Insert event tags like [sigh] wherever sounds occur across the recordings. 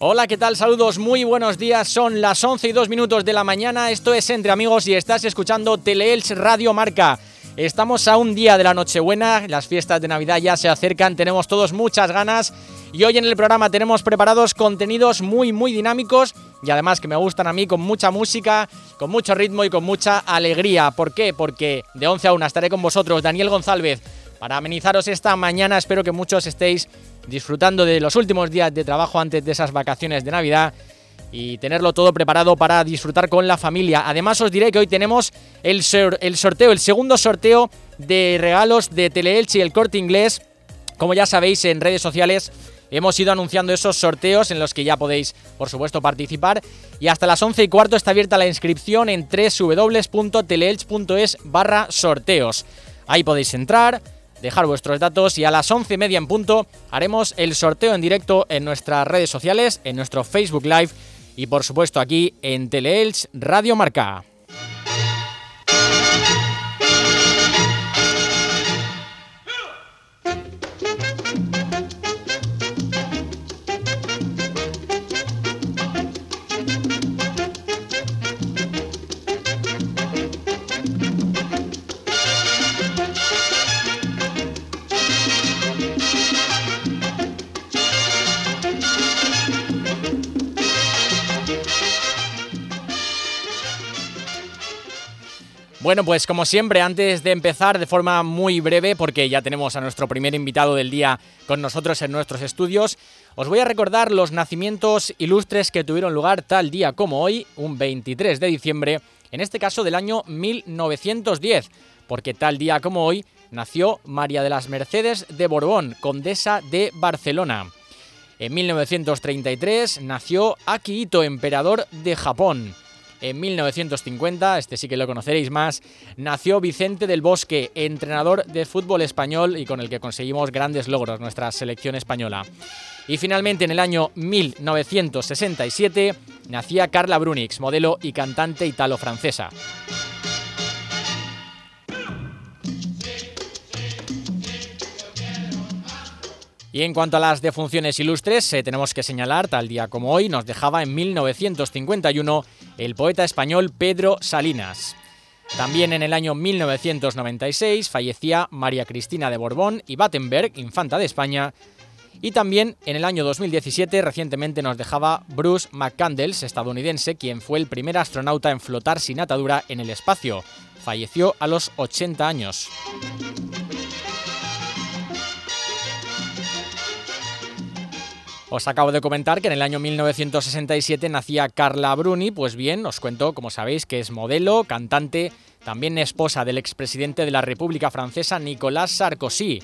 Hola, ¿qué tal? Saludos, muy buenos días. Son las 11 y 2 minutos de la mañana. Esto es Entre Amigos y estás escuchando Teleelch Radio Marca. Estamos a un día de la Nochebuena, las fiestas de Navidad ya se acercan, tenemos todos muchas ganas y hoy en el programa tenemos preparados contenidos muy muy dinámicos y además que me gustan a mí con mucha música, con mucho ritmo y con mucha alegría. ¿Por qué? Porque de 11 a 1 estaré con vosotros, Daniel González, para amenizaros esta mañana. Espero que muchos estéis disfrutando de los últimos días de trabajo antes de esas vacaciones de Navidad y tenerlo todo preparado para disfrutar con la familia. Además os diré que hoy tenemos el, el sorteo, el segundo sorteo de regalos de Teleelch y el Corte Inglés. Como ya sabéis en redes sociales hemos ido anunciando esos sorteos en los que ya podéis por supuesto participar y hasta las 11 y cuarto está abierta la inscripción en www.teleelch.es barra sorteos. Ahí podéis entrar, dejar vuestros datos y a las once y media en punto haremos el sorteo en directo en nuestras redes sociales, en nuestro Facebook Live y por supuesto aquí en Teleelch Radio Marca. Bueno, pues como siempre, antes de empezar de forma muy breve, porque ya tenemos a nuestro primer invitado del día con nosotros en nuestros estudios, os voy a recordar los nacimientos ilustres que tuvieron lugar tal día como hoy, un 23 de diciembre, en este caso del año 1910, porque tal día como hoy nació María de las Mercedes de Borbón, condesa de Barcelona. En 1933 nació Akihito, emperador de Japón. En 1950, este sí que lo conoceréis más, nació Vicente del Bosque, entrenador de fútbol español y con el que conseguimos grandes logros nuestra selección española. Y finalmente en el año 1967 nacía Carla Brunix, modelo y cantante italo-francesa. Y en cuanto a las defunciones ilustres, eh, tenemos que señalar, tal día como hoy, nos dejaba en 1951 el poeta español Pedro Salinas. También en el año 1996 fallecía María Cristina de Borbón y Battenberg, infanta de España. Y también en el año 2017 recientemente nos dejaba Bruce McCandles, estadounidense, quien fue el primer astronauta en flotar sin atadura en el espacio. Falleció a los 80 años. Os acabo de comentar que en el año 1967 nacía Carla Bruni, pues bien, os cuento, como sabéis, que es modelo, cantante, también esposa del expresidente de la República Francesa Nicolas Sarkozy.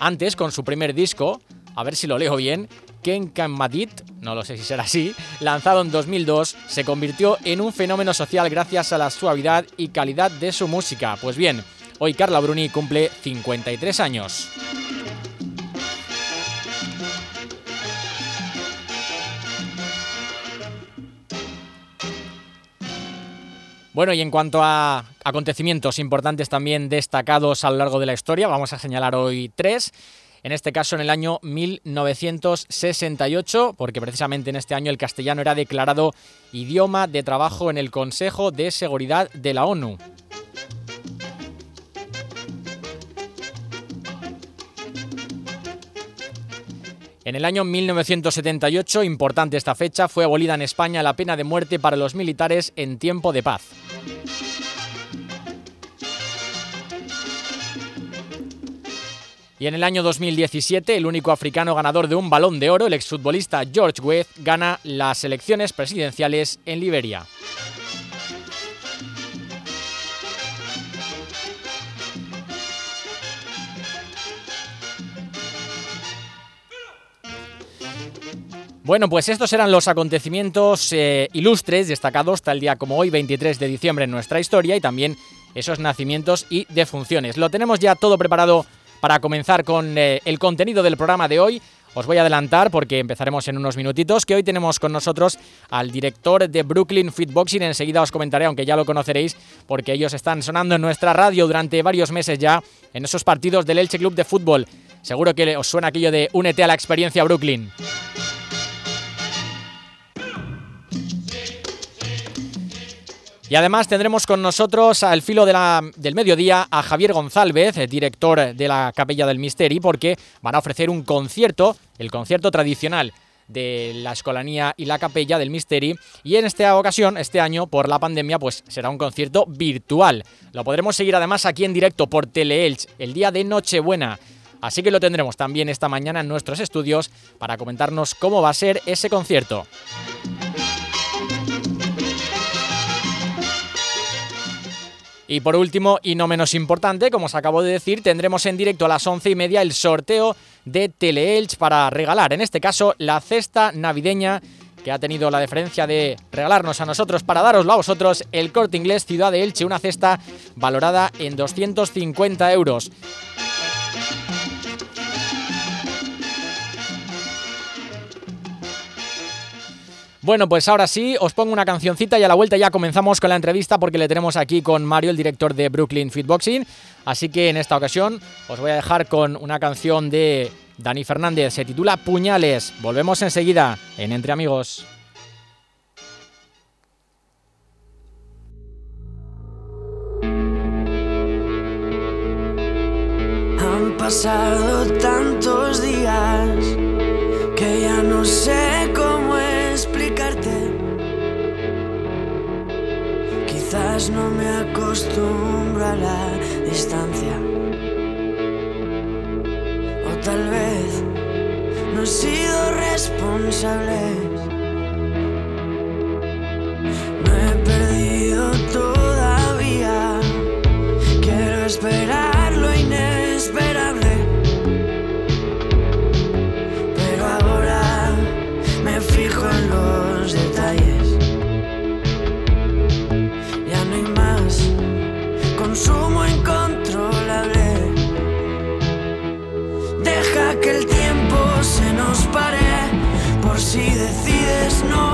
Antes, con su primer disco, a ver si lo leo bien, Ken Madit, no lo sé si será así, lanzado en 2002, se convirtió en un fenómeno social gracias a la suavidad y calidad de su música. Pues bien, hoy Carla Bruni cumple 53 años. Bueno, y en cuanto a acontecimientos importantes también destacados a lo largo de la historia, vamos a señalar hoy tres. En este caso en el año 1968, porque precisamente en este año el castellano era declarado idioma de trabajo en el Consejo de Seguridad de la ONU. En el año 1978, importante esta fecha, fue abolida en España la pena de muerte para los militares en tiempo de paz. Y en el año 2017, el único africano ganador de un balón de oro, el exfutbolista George Weah, gana las elecciones presidenciales en Liberia. Bueno, pues estos eran los acontecimientos eh, ilustres destacados tal día como hoy, 23 de diciembre en nuestra historia y también esos nacimientos y defunciones. Lo tenemos ya todo preparado para comenzar con eh, el contenido del programa de hoy. Os voy a adelantar porque empezaremos en unos minutitos, que hoy tenemos con nosotros al director de Brooklyn Fitboxing. Enseguida os comentaré, aunque ya lo conoceréis, porque ellos están sonando en nuestra radio durante varios meses ya en esos partidos del Elche Club de Fútbol. Seguro que os suena aquello de únete a la experiencia Brooklyn. Y además tendremos con nosotros al filo del mediodía a Javier González, director de la Capella del Misteri, porque van a ofrecer un concierto, el concierto tradicional de la Escolanía y la Capella del Misteri y en esta ocasión, este año, por la pandemia, pues será un concierto virtual. Lo podremos seguir además aquí en directo por Teleelch el día de Nochebuena. Así que lo tendremos también esta mañana en nuestros estudios para comentarnos cómo va a ser ese concierto. Y por último, y no menos importante, como os acabo de decir, tendremos en directo a las once y media el sorteo de Teleelch para regalar, en este caso, la cesta navideña que ha tenido la deferencia de regalarnos a nosotros para daroslo a vosotros el corte inglés Ciudad de Elche, una cesta valorada en 250 euros. Bueno, pues ahora sí, os pongo una cancioncita y a la vuelta ya comenzamos con la entrevista porque le tenemos aquí con Mario, el director de Brooklyn Fitboxing. Así que en esta ocasión os voy a dejar con una canción de Dani Fernández, se titula Puñales. Volvemos enseguida en Entre Amigos. Han pasado tantos días que ya no sé cómo Quizás no me acostumbro a la distancia. O tal vez no he sido responsable. No he perdido todavía. Quiero esperar lo inesperable. Decides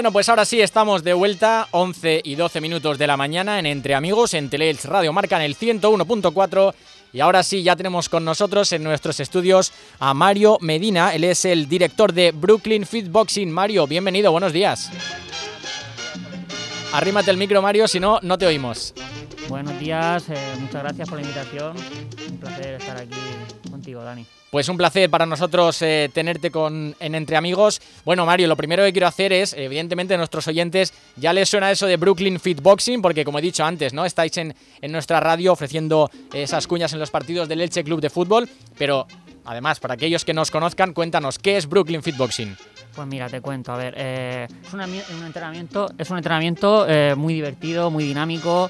Bueno, pues ahora sí estamos de vuelta, 11 y 12 minutos de la mañana en Entre Amigos, en Teleelch Radio Marca en el 101.4. Y ahora sí, ya tenemos con nosotros en nuestros estudios a Mario Medina. Él es el director de Brooklyn Fitboxing. Mario, bienvenido, buenos días. Arrímate el micro, Mario, si no, no te oímos. Buenos días, eh, muchas gracias por la invitación. Un placer estar aquí contigo, Dani. Pues un placer para nosotros eh, tenerte con, en Entre Amigos. Bueno, Mario, lo primero que quiero hacer es, evidentemente, a nuestros oyentes ya les suena eso de Brooklyn Fitboxing, porque como he dicho antes, ¿no? Estáis en, en nuestra radio ofreciendo esas cuñas en los partidos del Elche Club de Fútbol, pero además, para aquellos que nos conozcan, cuéntanos, ¿qué es Brooklyn Fitboxing? Pues mira, te cuento, a ver, eh, es un entrenamiento, es un entrenamiento eh, muy divertido, muy dinámico,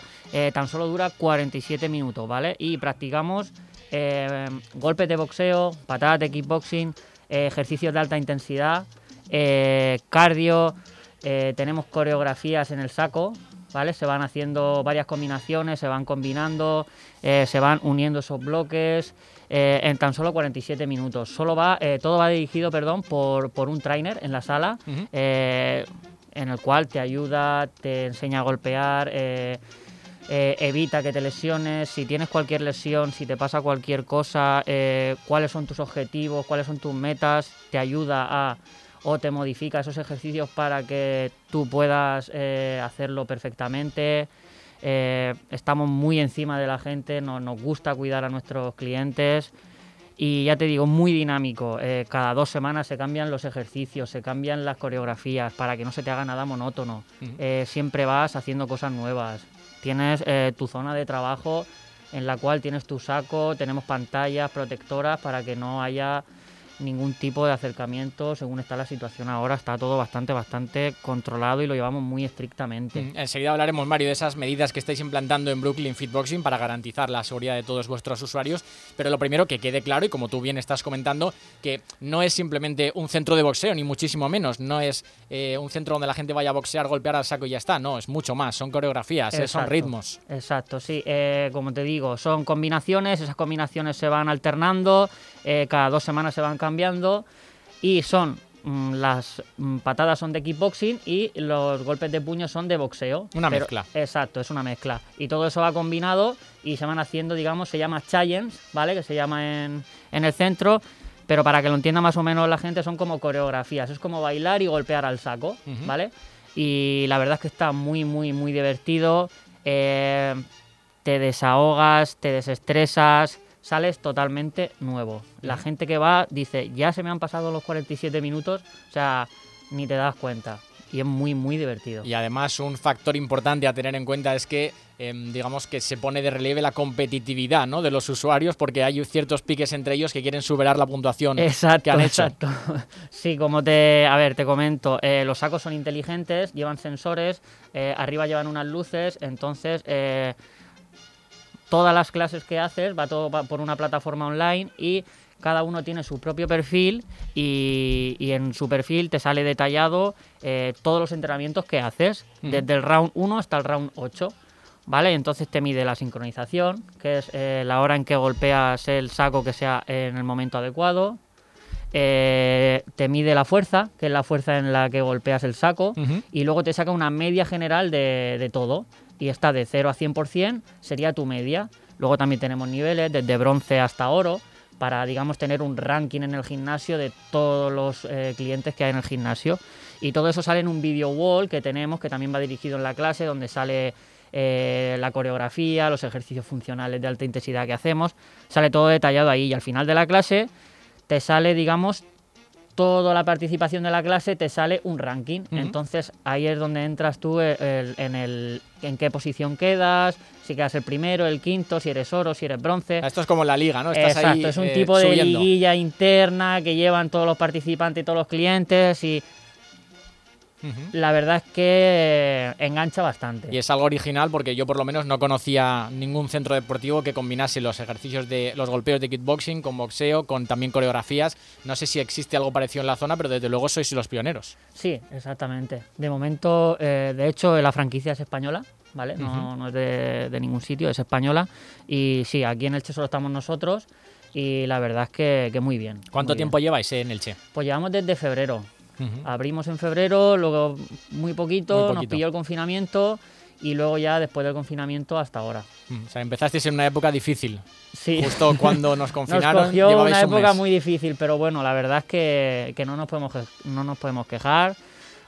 tan solo dura 47 minutos, ¿vale? Y practicamos eh, golpes de boxeo, patadas de kickboxing, eh, ejercicios de alta intensidad, eh, cardio, eh, tenemos coreografías en el saco, ¿vale? Se van haciendo varias combinaciones, se van combinando, se van uniendo esos bloques en tan solo 47 minutos. Solo va, todo va dirigido, perdón, por, por un trainer en la sala, en el cual te ayuda, te enseña a golpear, eh, evita que te lesiones, si tienes cualquier lesión, si te pasa cualquier cosa, eh, cuáles son tus objetivos, cuáles son tus metas, te ayuda a o te modifica esos ejercicios para que tú puedas eh, hacerlo perfectamente. Estamos muy encima de la gente, no- nos gusta cuidar a nuestros clientes y ya te digo, muy dinámico. Eh, cada dos semanas se cambian los ejercicios, se cambian las coreografías para que no se te haga nada monótono. Eh, siempre vas haciendo cosas nuevas. Tienes eh, tu zona de trabajo en la cual tienes tu saco, tenemos pantallas protectoras para que no haya ningún tipo de acercamiento según está la situación ahora. Está todo bastante, bastante controlado y lo llevamos muy estrictamente. Mm, Enseguida hablaremos, Mario, de esas medidas que estáis implantando en Brooklyn Fitboxing para garantizar la seguridad de todos vuestros usuarios. Pero lo primero que quede claro, y como tú bien estás comentando, que no es simplemente un centro de boxeo, ni muchísimo menos. No es eh, un centro donde la gente vaya a boxear, golpear al saco y ya está. No, es mucho más. Son coreografías, eh, son ritmos. Exacto, sí. Eh, como te digo, son combinaciones, esas combinaciones se van alternando, eh, cada dos semanas se van cambiando y son mm, las mm, patadas son de kickboxing y los golpes de puño son de boxeo. Una Pero- mezcla. Exacto, es una mezcla. Y todo eso va combinado y se van haciendo, digamos, se llama challenge, ¿vale? Que se llama en, en el centro. Pero para que lo entienda más o menos la gente, son como coreografías. Es como bailar y golpear al saco. ¿vale? Y la verdad es que está muy, muy, muy divertido. Eh, te desahogas, te desestresas, sales totalmente nuevo. La gente que va dice, ya se me han pasado los 47 minutos, o sea, ni te das cuenta. Y es muy, muy divertido. Y además un factor importante a tener en cuenta es que em, digamos que se pone de relieve la competitividad ¿no? de los usuarios porque hay ciertos piques entre ellos que quieren superar la puntuación Exacto, que han hecho. exacto. [laughs] Sí, como te, a ver, te comento, eh, los sacos son inteligentes, llevan sensores, eh, arriba llevan unas luces, entonces eh, todas las clases que haces va todo por una plataforma online y cada uno tiene su propio perfil y, y en su perfil te sale detallado eh, todos los entrenamientos que haces, Ujú. desde el round 1 hasta el round 8. ¿Vale? Entonces te mide la sincronización, que es eh, la hora en que golpeas el saco que sea en el momento adecuado. Eh, te mide la fuerza, que es la fuerza en la que golpeas el saco. Y luego te saca una media general de, de todo. Y está de 0 a 100%, sería tu media. Luego también tenemos niveles, desde bronce hasta oro, para, digamos, tener un ranking en el gimnasio de todos los eh, clientes que hay en el gimnasio. Y todo eso sale en un video wall que tenemos, que también va dirigido en la clase, donde sale eh, la coreografía, los ejercicios funcionales de alta intensidad que hacemos. Sale todo detallado ahí. Y al final de la clase te sale, digamos, toda la participación de la clase, te sale un ranking. Entonces ahí es donde entras tú eh, el- en, el, en qué posición quedas, si quedas el primero, el quinto, si eres oro, si eres bronce. Esto es como la liga, ¿no? Estás Exacto, ahí es un eh, tipo de subiendo. liguilla interna que llevan todos los participantes y todos los clientes y La verdad es que engancha bastante. Y es algo original porque yo por lo menos no conocía ningún centro deportivo que combinase los ejercicios de los golpeos de kickboxing con boxeo, con también coreografías. No sé si existe algo parecido en la zona, pero desde luego sois los pioneros. Sí, exactamente. De momento, eh, de hecho, la franquicia es española, ¿vale? No, Ujú. no es de, de ningún sitio, es española. Y sí, aquí en Elche solo estamos nosotros y la verdad es que, que muy bien. ¿Cuánto muy tiempo bien. lleváis en el Che? Pues llevamos desde febrero. Ujú. Abrimos en febrero, luego muy poquito, Muy nos poquito. pilló el confinamiento y luego ya después del confinamiento hasta ahora. O sea, empezasteis en una época difícil. Sí. Justo [laughs] cuando nos Nos confinaron, cogió llevabais una un época mes. muy difícil, pero bueno, la verdad es que, que no, nos podemos, no nos podemos quejar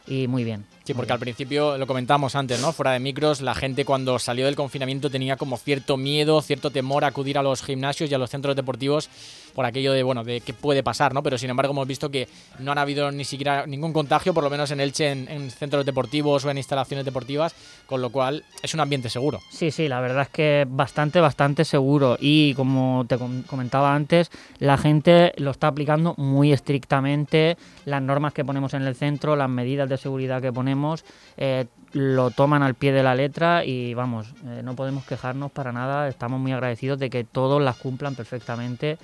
y muy bien. Sí, porque bien. al principio lo comentábamos antes, ¿no? Fuera de micros, la gente cuando salió del confinamiento tenía como cierto miedo, cierto temor a acudir a los gimnasios y a los centros deportivos por aquello de, bueno, de qué puede pasar, ¿no? Pero sin embargo hemos visto que no han habido ni siquiera ningún contagio, por lo menos en Elche, en, en centros deportivos o en instalaciones deportivas, con lo cual es un ambiente seguro. Sí, sí, la verdad es que bastante, bastante seguro. Y como te com- comentaba antes, la gente lo está aplicando muy estrictamente. Las normas que ponemos en el centro, las medidas de seguridad que ponemos, eh, lo toman al pie de la letra y vamos, eh, no podemos quejarnos para nada. Estamos muy agradecidos de que todos las cumplan perfectamente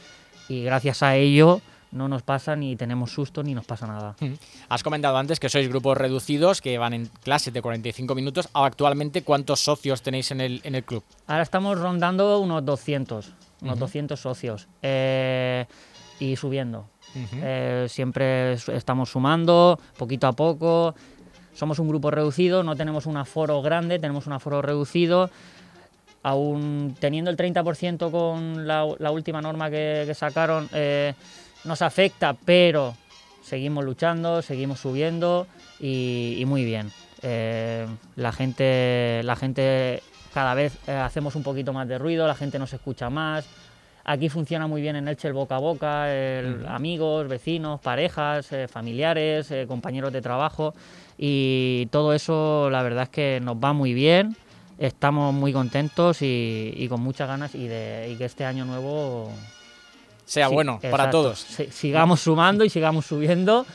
y gracias a ello no nos pasa ni tenemos susto ni nos pasa nada. Has comentado antes que sois grupos reducidos, que van en clases de 45 minutos. Actualmente, ¿cuántos socios tenéis en el, en el club? Ahora estamos rondando unos 200, unos Ujú. 200 socios eh, y subiendo. Ujú. Eh, siempre estamos sumando, poquito a poco. Somos un grupo reducido, no tenemos un aforo grande, tenemos un aforo reducido. Aún teniendo el 30% con la, la última norma que, que sacaron, eh, nos afecta, pero seguimos luchando, seguimos subiendo y, y muy bien. Eh, la gente, la gente cada vez eh, hacemos un poquito más de ruido, la gente nos escucha más. Aquí funciona muy bien en Elche el boca a boca, el- amigos, vecinos, parejas, eh, familiares, compañeros de trabajo y todo eso la verdad es que nos va muy bien. Estamos muy contentos y, y con muchas ganas y, de, y que este año nuevo Sea Sí, bueno para todos. Si- sigamos sumando y sigamos subiendo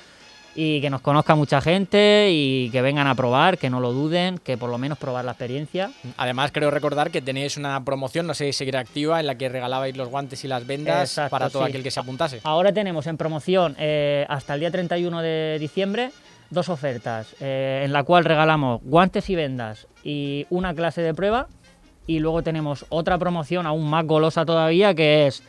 y que nos conozca mucha gente y que vengan a probar, que no lo duden, que por lo menos probar la experiencia. Además, creo recordar que tenéis una promoción, no sé si seguirá activa, en la que regalabais los guantes y las vendas Exacto, para todo sí. aquel que se apuntase. Ahora tenemos en promoción eh, hasta el día 31 de diciembre dos ofertas eh, en la cual regalamos guantes y vendas y una clase de prueba y luego tenemos otra promoción aún más golosa todavía que es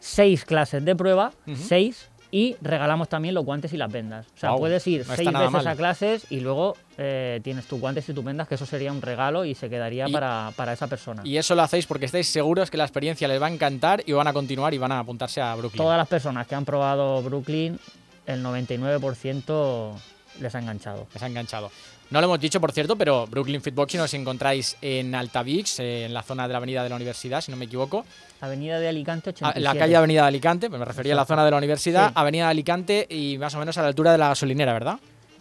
seis clases de prueba, seis y regalamos también los guantes y las vendas. O sea, puedes ir no seis veces mal. a clases y luego eh, tienes tus guantes y tus vendas, que eso sería un regalo y se quedaría Y- para, para esa persona. Y eso lo hacéis porque estáis seguros que la experiencia les va a encantar y van a continuar y van a apuntarse a Brooklyn. Todas las personas que han probado Brooklyn, el 99% les ha enganchado. Les ha enganchado. No lo hemos dicho, por cierto, pero Brooklyn Fitboxing os encontráis en Altavix, eh, en la zona de la Avenida de la Universidad, si no me equivoco. Avenida de Alicante Ah, 87. En la calle Avenida de Alicante, me refería a la zona de la Universidad, Sí. Avenida de Alicante y más o menos a la altura de la gasolinera, ¿verdad?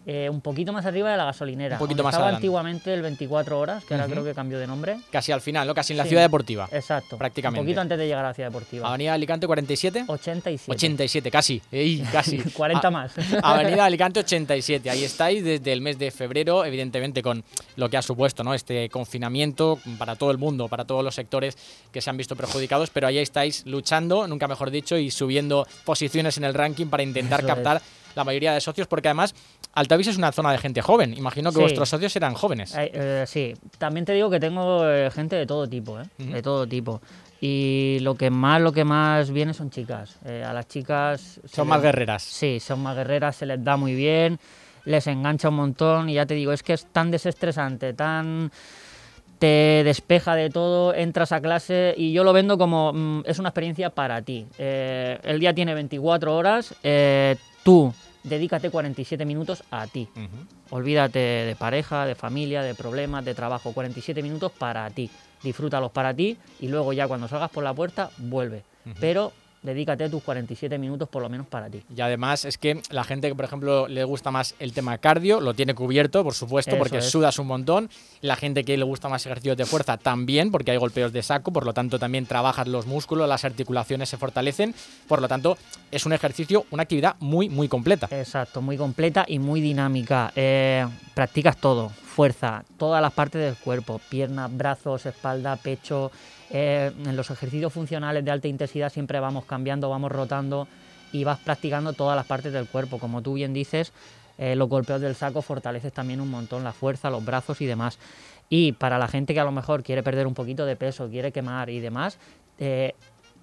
Eh, un poquito más arriba de la gasolinera. Un poquito más estaba adelante. antiguamente el 24 horas, que ahora creo que cambió de nombre. Casi al final, ¿no? Casi en la Sí. ciudad deportiva. Exacto. Prácticamente. Un poquito antes de llegar a la ciudad deportiva. Avenida Alicante 47. 87. 87, casi. Ey, [laughs] casi. 40 Ah, más. [laughs] Avenida Alicante 87. Ahí estáis desde el mes de febrero, evidentemente con lo que ha supuesto, ¿no? Este confinamiento para todo el mundo, para todos los sectores que se han visto perjudicados, pero ahí estáis luchando, nunca mejor dicho, y subiendo posiciones en el ranking para intentar Eso captar la mayoría de socios, porque además Altavix es una zona de gente joven. Imagino que Sí. vuestros socios eran jóvenes. Eh, eh, sí, también te digo que tengo eh, gente de todo tipo, ¿eh? De todo tipo. Y lo que más, lo que más viene son chicas. Eh, a las chicas... Son les- más guerreras. Sí, son más guerreras, se les da muy bien, les engancha un montón y ya te digo, es que es tan desestresante, tan te despeja de todo, entras a clase y yo lo vendo como mm, es una experiencia para ti. Eh, el día tiene 24 horas, eh, tú dedícate 47 minutos a ti. Olvídate de pareja, de familia, de problemas, de trabajo. 47 minutos para ti. Disfrútalos para ti y luego ya cuando salgas por la puerta, vuelve. Pero dedícate tus 47 minutos por lo menos para ti. Y además es que la gente que, por ejemplo, le gusta más el tema cardio, lo tiene cubierto, por supuesto, Eso porque es. sudas un montón. La gente que le gusta más ejercicios de fuerza también, porque hay golpeos de saco, por lo tanto también trabajas los músculos, las articulaciones se fortalecen. Por lo tanto, es un ejercicio, una actividad muy, muy completa. Exacto, muy completa y muy dinámica. Eh, practicas todo, fuerza, todas las partes del cuerpo, piernas, brazos, espalda, pecho. Eh, en los ejercicios funcionales de alta intensidad siempre vamos cambiando, vamos rotando y vas practicando todas las partes del cuerpo. Como tú bien dices, eh, los golpeos del saco fortaleces también un montón la fuerza, los brazos y demás. Y para la gente que a lo mejor quiere perder un poquito de peso, quiere quemar y demás, eh,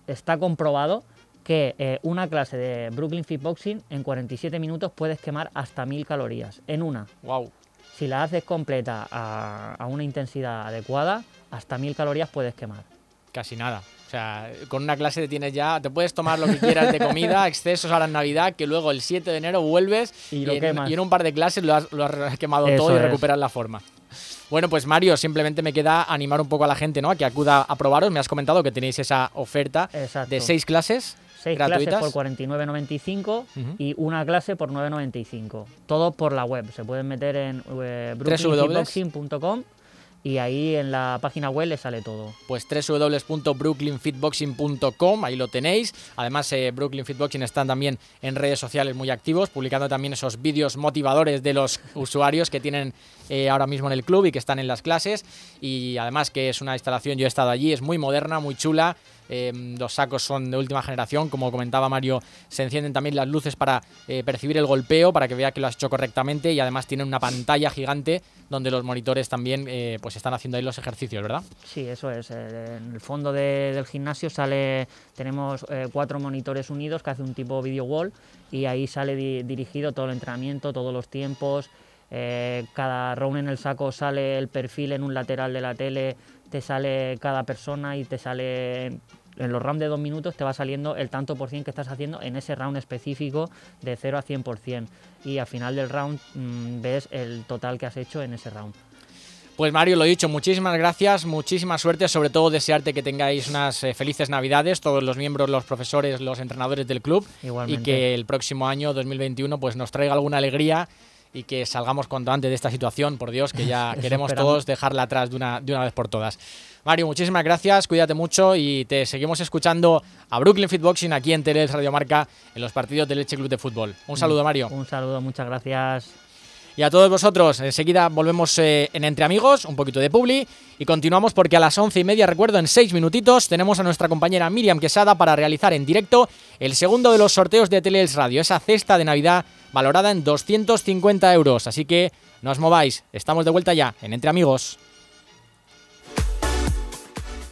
está comprobado que eh, una clase de Brooklyn Fitboxing en 47 minutos puedes quemar hasta 1000 calorías en una. Wow. Si la haces completa a, a una intensidad adecuada, hasta 1000 calorías puedes quemar. Casi nada. O sea, con una clase te tienes ya, te puedes tomar lo que quieras de comida, [laughs] excesos ahora en Navidad, que luego el 7 de enero vuelves Y lo en, quemas. y en un par de clases lo has, lo has quemado Eso todo y es. recuperas la forma. Bueno, pues Mario, simplemente me queda animar un poco a la gente, ¿no? A que acuda a probaros. Me has comentado que tenéis esa oferta Exacto. de seis clases Seis gratuitas. clases por 49.95 Ujú. y una clase por 9.95. Todo por la web. Se pueden meter en eh, y ahí en la página web les sale todo. pues www.brooklynfitboxing.com, ahí lo tenéis. Además, eh, Brooklyn Fitboxing están también en redes sociales muy activos, publicando también esos vídeos motivadores de los [laughs] usuarios que tienen eh, ahora mismo en el club y que están en las clases. Y además que es una instalación, yo he estado allí, es muy moderna, muy chula. Eh, los sacos son de última generación, como comentaba Mario, se encienden también las luces para eh, percibir el golpeo, para que vea que lo has hecho correctamente y además tienen una pantalla gigante donde los monitores también eh, pues están haciendo ahí los ejercicios, ¿verdad? Sí, eso es. eh, En el fondo de- del gimnasio sale, tenemos cuatro monitores unidos que hace un tipo video wall y ahí sale di- dirigido todo el entrenamiento, todos los tiempos. cada round en el saco sale el perfil en un lateral de la tele, te sale cada persona y te sale en los rounds de dos minutos te va saliendo el tanto por cien que estás haciendo en ese round específico de 0 a 100%. Y al final del round mm, ves el total que has hecho en ese round. Pues Mario, lo dicho, muchísimas gracias, muchísima suerte, sobre todo desearte que tengáis unas eh, felices Navidades, todos los miembros, los profesores, los entrenadores del club, Igualmente. y que el próximo año 2021 pues nos traiga alguna alegría y que salgamos cuanto antes de esta situación, por Dios, que ya [laughs] queremos todos dejarla atrás de una, de una vez por todas. Mario, muchísimas gracias, cuídate mucho y te seguimos escuchando a Brooklyn Fitboxing aquí en Tele Radio Marca en los partidos del Leche Club de Fútbol. Un saludo, Mario. Un saludo, muchas gracias. Y a todos vosotros, enseguida volvemos eh, en Entre Amigos, un poquito de publi, y continuamos porque a las once y media, recuerdo, en seis minutitos, tenemos a nuestra compañera Miriam Quesada para realizar en directo el segundo de los sorteos de Teleels Radio, esa cesta de Navidad valorada en 250 euros. Así que no os mováis, estamos de vuelta ya en Entre Amigos.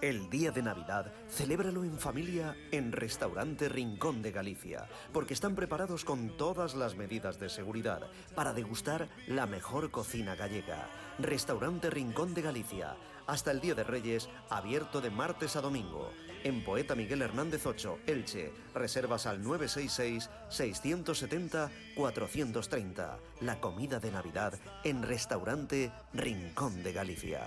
El día de Navidad, celébralo en familia en Restaurante Rincón de Galicia, porque están preparados con todas las medidas de seguridad para degustar la mejor cocina gallega. Restaurante Rincón de Galicia, hasta el Día de Reyes, abierto de martes a domingo. En Poeta Miguel Hernández 8, Elche, reservas al 966-670-430. La comida de Navidad en Restaurante Rincón de Galicia.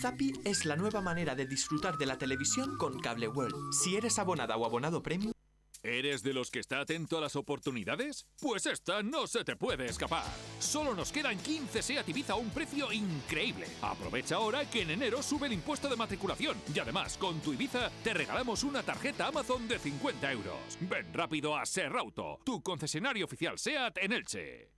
Zappi es la nueva manera de disfrutar de la televisión con Cable World. Si eres abonada o abonado premium, ¿Eres de los que está atento a las oportunidades? Pues esta no se te puede escapar. Solo nos quedan 15 SEAT Ibiza a un precio increíble. Aprovecha ahora que en enero sube el impuesto de matriculación y además con tu Ibiza te regalamos una tarjeta Amazon de 50 euros. Ven rápido a Serrauto, tu concesionario oficial SEAT en Elche.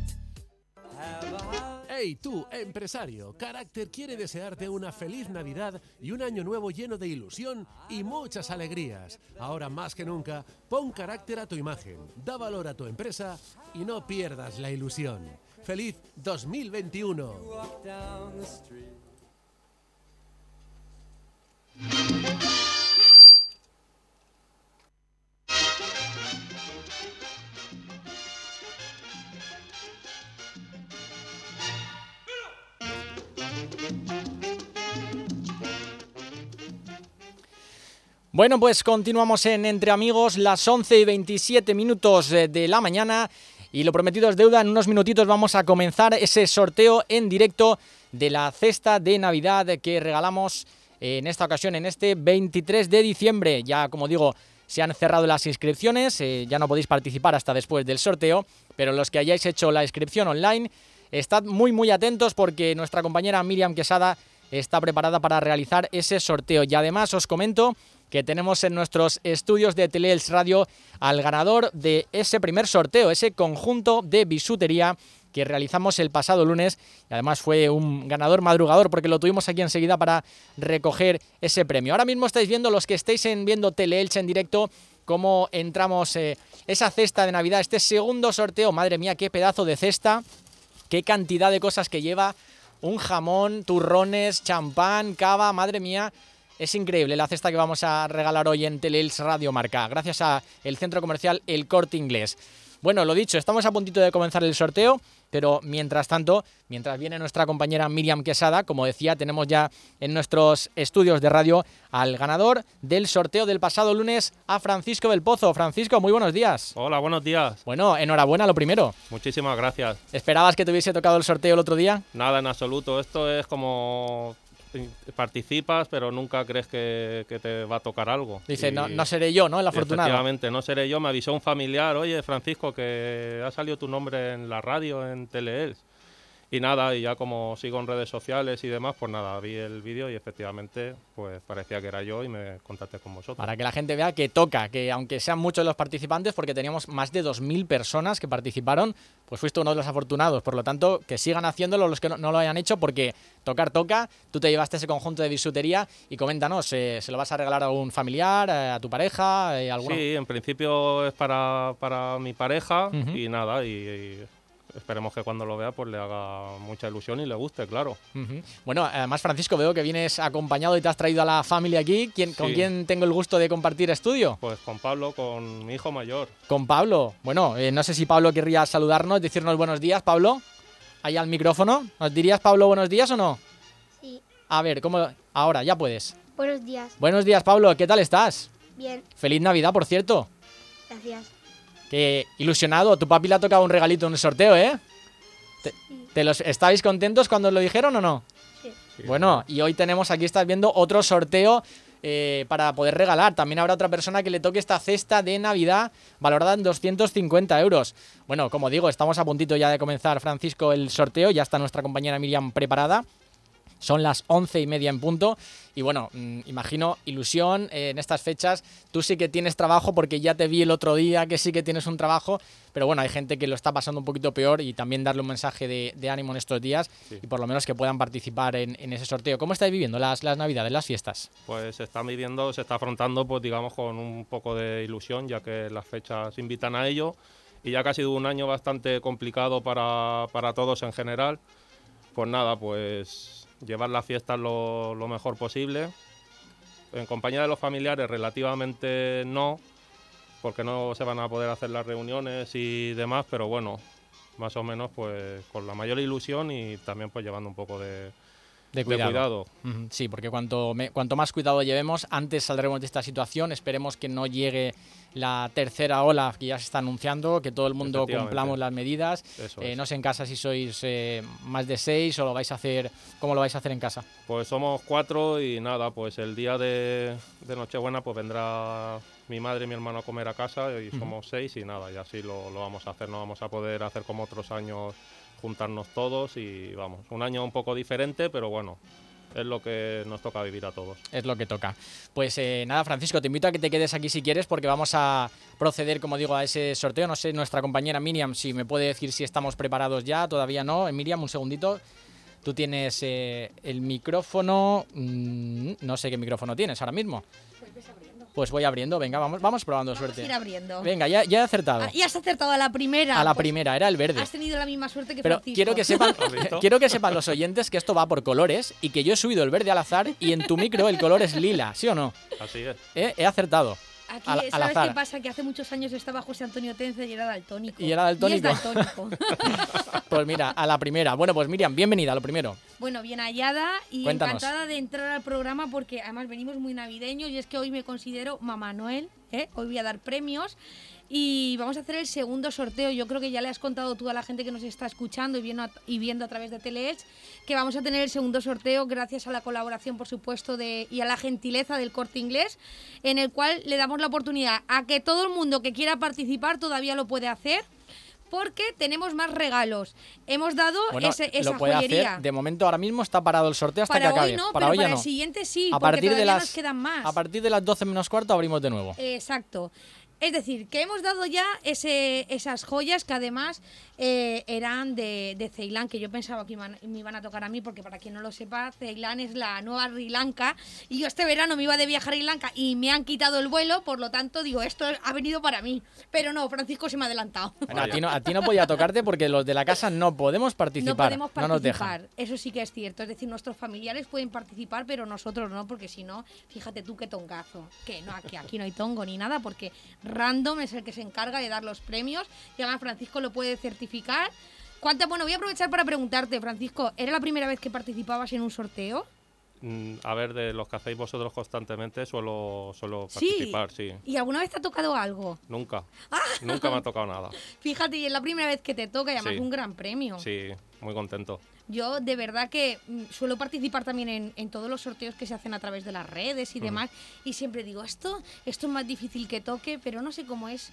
Hey tú, empresario, Carácter quiere desearte una feliz Navidad y un año nuevo lleno de ilusión y muchas alegrías. Ahora más que nunca, pon carácter a tu imagen, da valor a tu empresa y no pierdas la ilusión. Feliz 2021. Bueno, pues continuamos en Entre Amigos, las 11 y 27 minutos eh, de la mañana. Y lo prometido es deuda, en unos minutitos vamos a comenzar ese sorteo en directo de la cesta de Navidad que regalamos en esta ocasión, en este 23 de diciembre. Ya, como digo, se han cerrado las inscripciones, eh, ya no podéis participar hasta después del sorteo, pero los que hayáis hecho la inscripción online, estad muy muy atentos porque nuestra compañera Miriam Quesada está preparada para realizar ese sorteo. Y además os comento que tenemos en nuestros estudios de Teleels Radio al ganador de ese primer sorteo, ese conjunto de bisutería que realizamos el pasado lunes. Y además fue un ganador madrugador porque lo tuvimos aquí enseguida para recoger ese premio. Ahora mismo estáis viendo los que estáis en, viendo Teleelch en directo cómo entramos eh, esa cesta de Navidad, este segundo sorteo, madre mía, qué pedazo de cesta, qué cantidad de cosas que lleva, un jamón, turrones, champán, cava, madre mía, es increíble la cesta que vamos a regalar hoy en Teleels Radio Marca, gracias a el centro comercial El Corte Inglés. Bueno, lo dicho, estamos a puntito de comenzar el sorteo, pero mientras tanto, mientras viene nuestra compañera Miriam Quesada, como decía, tenemos ya en nuestros estudios de radio al ganador del sorteo del pasado lunes, a Francisco del Pozo. Francisco, muy buenos días. Hola, buenos días. Bueno, enhorabuena lo primero. Muchísimas gracias. ¿Esperabas que te hubiese tocado el sorteo el otro día? Nada, en absoluto. Esto es como participas, pero nunca crees que, que te va a tocar algo. Dice, Y- no, no seré yo, ¿no? El afortunado. Efectivamente, no seré yo. Me avisó un familiar, oye, Francisco, que ha salido tu nombre en la radio, en Teleels. Y nada, y ya como sigo en redes sociales y demás, pues nada, vi el vídeo y efectivamente, pues parecía que era yo y me contacté con vosotros. Para que la gente vea que toca, que aunque sean muchos los participantes, porque teníamos más de 2.000 personas que participaron, pues fuiste uno de los afortunados. Por lo tanto, que sigan haciéndolo los que no, no lo hayan hecho, porque tocar toca. Tú te llevaste ese conjunto de bisutería y coméntanos, eh, ¿se lo vas a regalar a un familiar, eh, a tu pareja, eh, alguno? Sí, en principio es para, para mi pareja Ujú. y nada, y, y esperemos que cuando lo vea pues le haga mucha ilusión y le guste, claro. Bueno, además, Francisco, veo que vienes acompañado y te has traído a la familia aquí. ¿Quién, ¿Con quién tengo el gusto de compartir estudio? Pues con Pablo, con mi hijo mayor. Con Pablo. Bueno, eh, no sé si Pablo querría saludarnos, decirnos buenos días, Pablo. Ahí al micrófono. ¿Nos dirías, Pablo, buenos días o no? Sí, A ver, ¿cómo? Ahora, ya puedes. buenos días. Buenos días, Pablo. ¿Qué tal estás? Bien, Feliz Navidad, por cierto. gracias. Que ilusionado. Tu papi le ha tocado un regalito en el sorteo, ¿eh? ¿Te, te los, ¿Estabais contentos cuando os lo dijeron o no? Sí. Bueno, y hoy tenemos, aquí estás viendo, otro sorteo eh, para poder regalar. También habrá otra persona que le toque esta cesta de Navidad valorada en 250 euros. Bueno, como digo, estamos a puntito ya de comenzar, Francisco, el sorteo. Ya está nuestra compañera Miriam preparada. Son las once y media en punto. Y bueno, mm, imagino ilusión eh, en estas fechas. Tú sí que tienes trabajo porque ya te vi el otro día que sí que tienes un trabajo. Pero bueno, hay gente que lo está pasando un poquito peor y también darle un mensaje de, de ánimo en estos días y por lo menos que puedan participar en, en ese sorteo. ¿Cómo estáis viviendo las, las navidades, las fiestas? Pues se está viviendo, se está afrontando, pues digamos, con un poco de ilusión, ya que las fechas invitan a ello. Y ya que ha sido un año bastante complicado para, para todos en general, pues nada, pues llevar las fiestas lo, lo mejor posible. En compañía de los familiares relativamente no, porque no se van a poder hacer las reuniones y demás, pero bueno, más o menos pues con la mayor ilusión y también pues llevando un poco de, De cuidado. Sí, porque cuanto, me- cuanto más cuidado llevemos, antes saldremos de esta situación. Esperemos que no llegue la tercera ola que ya se está anunciando, que todo el mundo cumplamos las medidas. Eh, no sé en casa si sois eh, más de seis o lo vais a hacer, ¿cómo lo vais a hacer en casa? Pues somos cuatro y nada, pues el día de, de Nochebuena pues vendrá mi madre y mi hermano a comer a casa y somos seis y nada, y así lo, lo vamos a hacer. No vamos a poder hacer como otros años, juntarnos todos y vamos, un año un poco diferente, pero bueno, es lo que nos toca vivir a todos. Es lo que toca. Pues eh, nada, Francisco, te invito a que te quedes aquí si quieres porque vamos a proceder, como digo, a ese sorteo. No sé, nuestra compañera Miriam, si me puede decir si estamos preparados ya, todavía no. Eh, Miriam, un segundito. Tú tienes eh, el micrófono. mm, no sé qué micrófono tienes ahora mismo. Pues voy abriendo, venga, vamos, vamos probando suerte. ir abriendo. Venga, ya, ya he acertado. Ah, y has acertado a la primera. a la Pues primera, era el verde. Has tenido la misma suerte que Pero Francisco. quiero que sepan, [laughs] quiero que sepan los oyentes que esto va por colores y que yo he subido el verde al azar y en tu micro el color es lila, ¿sí o no? Así es. Eh, He acertado. Aquí, al, al ¿sabes azar. qué pasa? Que hace muchos años estaba José Antonio Tence y era daltónico. Y era daltónico. Y es daltónico. [laughs] Pues mira, a la primera. Bueno, pues Miriam, bienvenida a lo primero. bueno, bien hallada y Cuéntanos. encantada de entrar al programa porque además venimos muy navideños y es que hoy me considero Mamá Noel. ¿eh? Hoy voy a dar premios y vamos a hacer el segundo sorteo. Yo creo que ya le has contado tú a la gente que nos está escuchando y viendo a, y viendo a través de Teleedge que vamos a tener el segundo sorteo gracias a la colaboración, por supuesto, de, y a la gentileza del corte inglés, en el cual le damos la oportunidad a que todo el mundo que quiera participar todavía lo puede hacer. Porque tenemos más regalos. Hemos dado Bueno, ese- esa lo puede joyería. hacer. De momento, ahora mismo está parado el sorteo hasta para que acabe. hoy no, para pero hoy ya para no. el siguiente sí, a porque partir de las nos quedan más. a partir de las 12 menos cuarto abrimos de nuevo. Exacto. Es decir, que hemos dado ya ese, esas joyas que además eh, eran de, de Ceilán, que yo pensaba que iban- me iban a tocar a mí, porque para quien no lo sepa, Ceilán es la nueva Sri Lanka. Y yo este verano me iba de viajar a Sri Lanka y me han quitado el vuelo, por lo tanto digo, esto ha venido para mí. Pero no, Francisco se me ha adelantado. Bueno, a, ti no, a ti no podía tocarte porque los de la casa no podemos participar. No podemos No nos dejan. participar, eso sí que es cierto. Es decir, nuestros familiares pueden participar, pero nosotros no, porque si no, fíjate tú qué tongazo. Que no, aquí, aquí no hay tongo ni nada, porque Random es el que se encarga de dar los premios y además Francisco lo puede certificar. ¿Cuánta, bueno, voy a aprovechar para preguntarte, Francisco, ¿era la primera vez que participabas en un sorteo? Mm, A ver, de los que hacéis vosotros constantemente, suelo, suelo Sí. participar, sí. ¿Y alguna vez te ha tocado algo? Nunca. Nunca me ha tocado nada. [laughs] Fíjate, y es la primera vez que te toca y además Sí. un gran premio. Sí, muy contento. Yo de verdad que mm, suelo participar también en, en todos los sorteos que se hacen a través de las redes y demás. Y siempre digo, esto, esto es más difícil que toque, pero no sé cómo es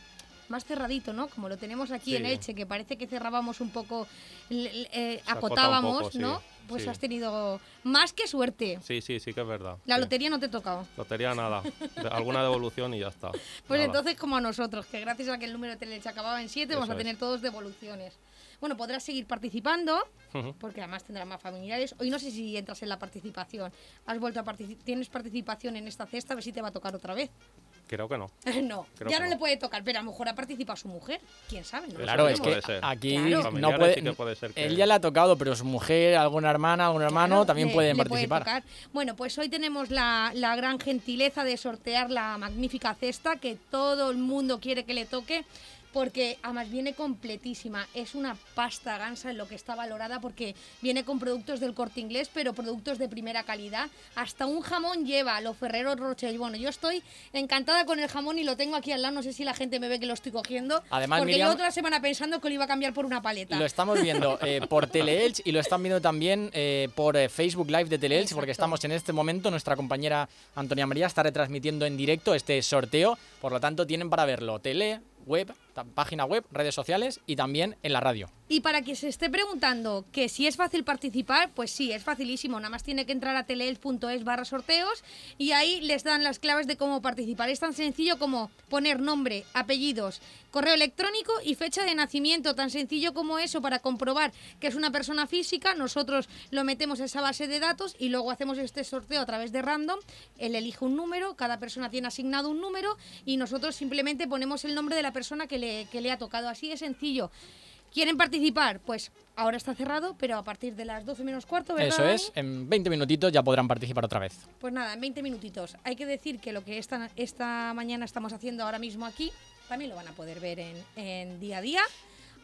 más cerradito, ¿no? Como lo tenemos aquí en Sí. Elche, que parece que cerrábamos un poco, eh, acota un acotábamos, poco, sí, ¿no? Pues sí. has tenido más que suerte. Sí, sí, sí que es verdad. La sí. lotería no te ha tocado. Lotería nada. Alguna devolución y ya está. [laughs] Pues Nada. entonces como a nosotros, que gracias a que el número de Teleche acababa en 7, vamos a es. tener todos devoluciones. Bueno, podrás seguir participando, porque además tendrás más familiares. Hoy no sé si entras en la participación. ¿Has vuelto a participar? ¿Tienes participación en esta cesta? A ver si te va a tocar otra vez. Creo que no. [laughs] no, Creo ya que no, no. le puede tocar, pero a lo mejor ha participado su mujer. ¿Quién sabe? No Claro, es que aquí Claro. no puede. sí que puede ser que- Él ya le ha tocado, pero su mujer, alguna hermana, algún hermano Claro, también le- pueden le participar. Bueno, pues hoy tenemos la, la gran gentileza de sortear la magnífica cesta que todo el mundo quiere que le toque. Porque además viene completísima. Es una pasta gansa en lo que está valorada porque viene con productos del corte inglés, pero productos de primera calidad. Hasta un jamón lleva, los Ferrero Rocher. Bueno, yo estoy encantada con el jamón y lo tengo aquí al lado. No sé si la gente me ve que lo estoy cogiendo. Además, porque Miriam- yo otra semana pensando que lo iba a cambiar por una paleta. Lo estamos viendo eh, por [laughs] Teleelch y lo están viendo también eh, por eh, Facebook Live de Teleelch, porque estamos en este momento, nuestra compañera Antonia María está retransmitiendo en directo este sorteo, por lo tanto tienen para verlo tele, web, página web, redes sociales y también en la radio. Y para quien se esté preguntando que si es fácil participar, pues sí, es facilísimo. Nada más tiene que entrar a teleelch.es barra sorteos y ahí les dan las claves de cómo participar. Es tan sencillo como poner nombre, apellidos, correo electrónico y fecha de nacimiento. Tan sencillo como eso para comprobar que es una persona física. Nosotros lo metemos a esa base de datos y luego hacemos este sorteo a través de random. Él elige un número, cada persona tiene asignado un número y nosotros simplemente ponemos el nombre de la persona que le, que le ha tocado. Así de sencillo. ¿Quieren participar? Pues ahora está cerrado, pero a partir de las 12 menos cuarto, ¿verdad? Eso es, en 20 minutitos ya podrán participar otra vez. Pues nada, en 20 minutitos. Hay que decir que lo que esta, esta mañana estamos haciendo ahora mismo aquí, también lo van a poder ver en, en día a día.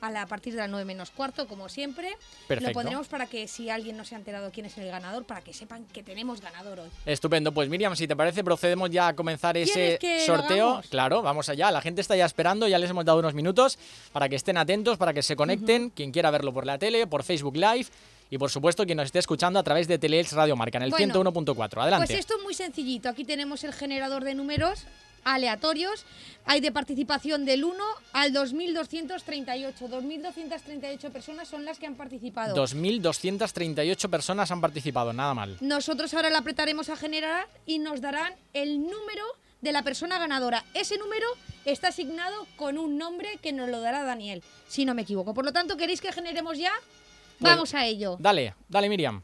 A, la, a partir de las 9 menos cuarto, como siempre. Perfecto. Lo pondremos para que si alguien no se ha enterado quién es el ganador, para que sepan que tenemos ganador hoy. Estupendo, pues Miriam, si te parece, procedemos ya a comenzar ese ¿Quieres que lo sorteo. Claro, vamos allá. La gente está ya esperando, ya les hemos dado unos minutos para que estén atentos, para que se conecten. Quien quiera verlo por la tele, por Facebook Live y por supuesto quien nos esté escuchando a través de Teleelch Radio Marca en el Bueno, 101.4. Adelante. Pues esto es muy sencillito. Aquí tenemos el generador de números. Aleatorios. Hay de participación del 1 al 2.238. 2.238 personas son las que han participado. 2.238 personas han participado, nada mal. Nosotros ahora la apretaremos a generar y nos darán el número de la persona ganadora. Ese número está asignado con un nombre que nos lo dará Daniel, si no me equivoco. Por lo tanto, ¿queréis que generemos ya? Vamos a ello. Dale, dale Miriam.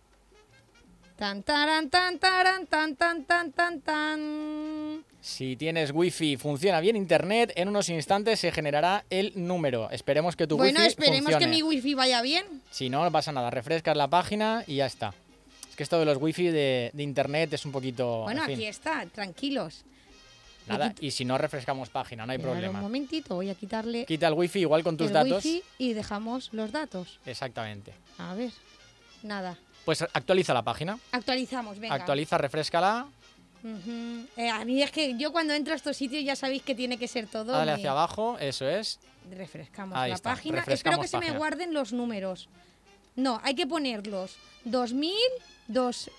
Tan, taran, tan, taran, tan, tan, tan, tan, tan. Si tienes wifi, funciona bien internet, en unos instantes se generará el número. Esperemos que tu Bueno, wifi esperemos funcione. que mi wifi vaya bien. Si no, no pasa nada, refrescas la página y ya está. Es que esto de los wifi de, de internet es un poquito... Bueno, en fin, aquí está, tranquilos. nada. Y si no, refrescamos página, no hay problema. Un momentito, voy a quitarle Quita el wifi igual con tus el datos. wifi y dejamos los datos. Exactamente. A ver, nada. Pues actualiza la página. Actualizamos, venga. Actualiza, refrescala, Eh, a mí es que yo cuando entro a estos sitios ya sabéis que tiene que ser todo. dale hacia abajo, eso es. Refrescamos Ahí la está, página. Espero que se me guarden los números. No, hay que ponerlos. 2000, dos,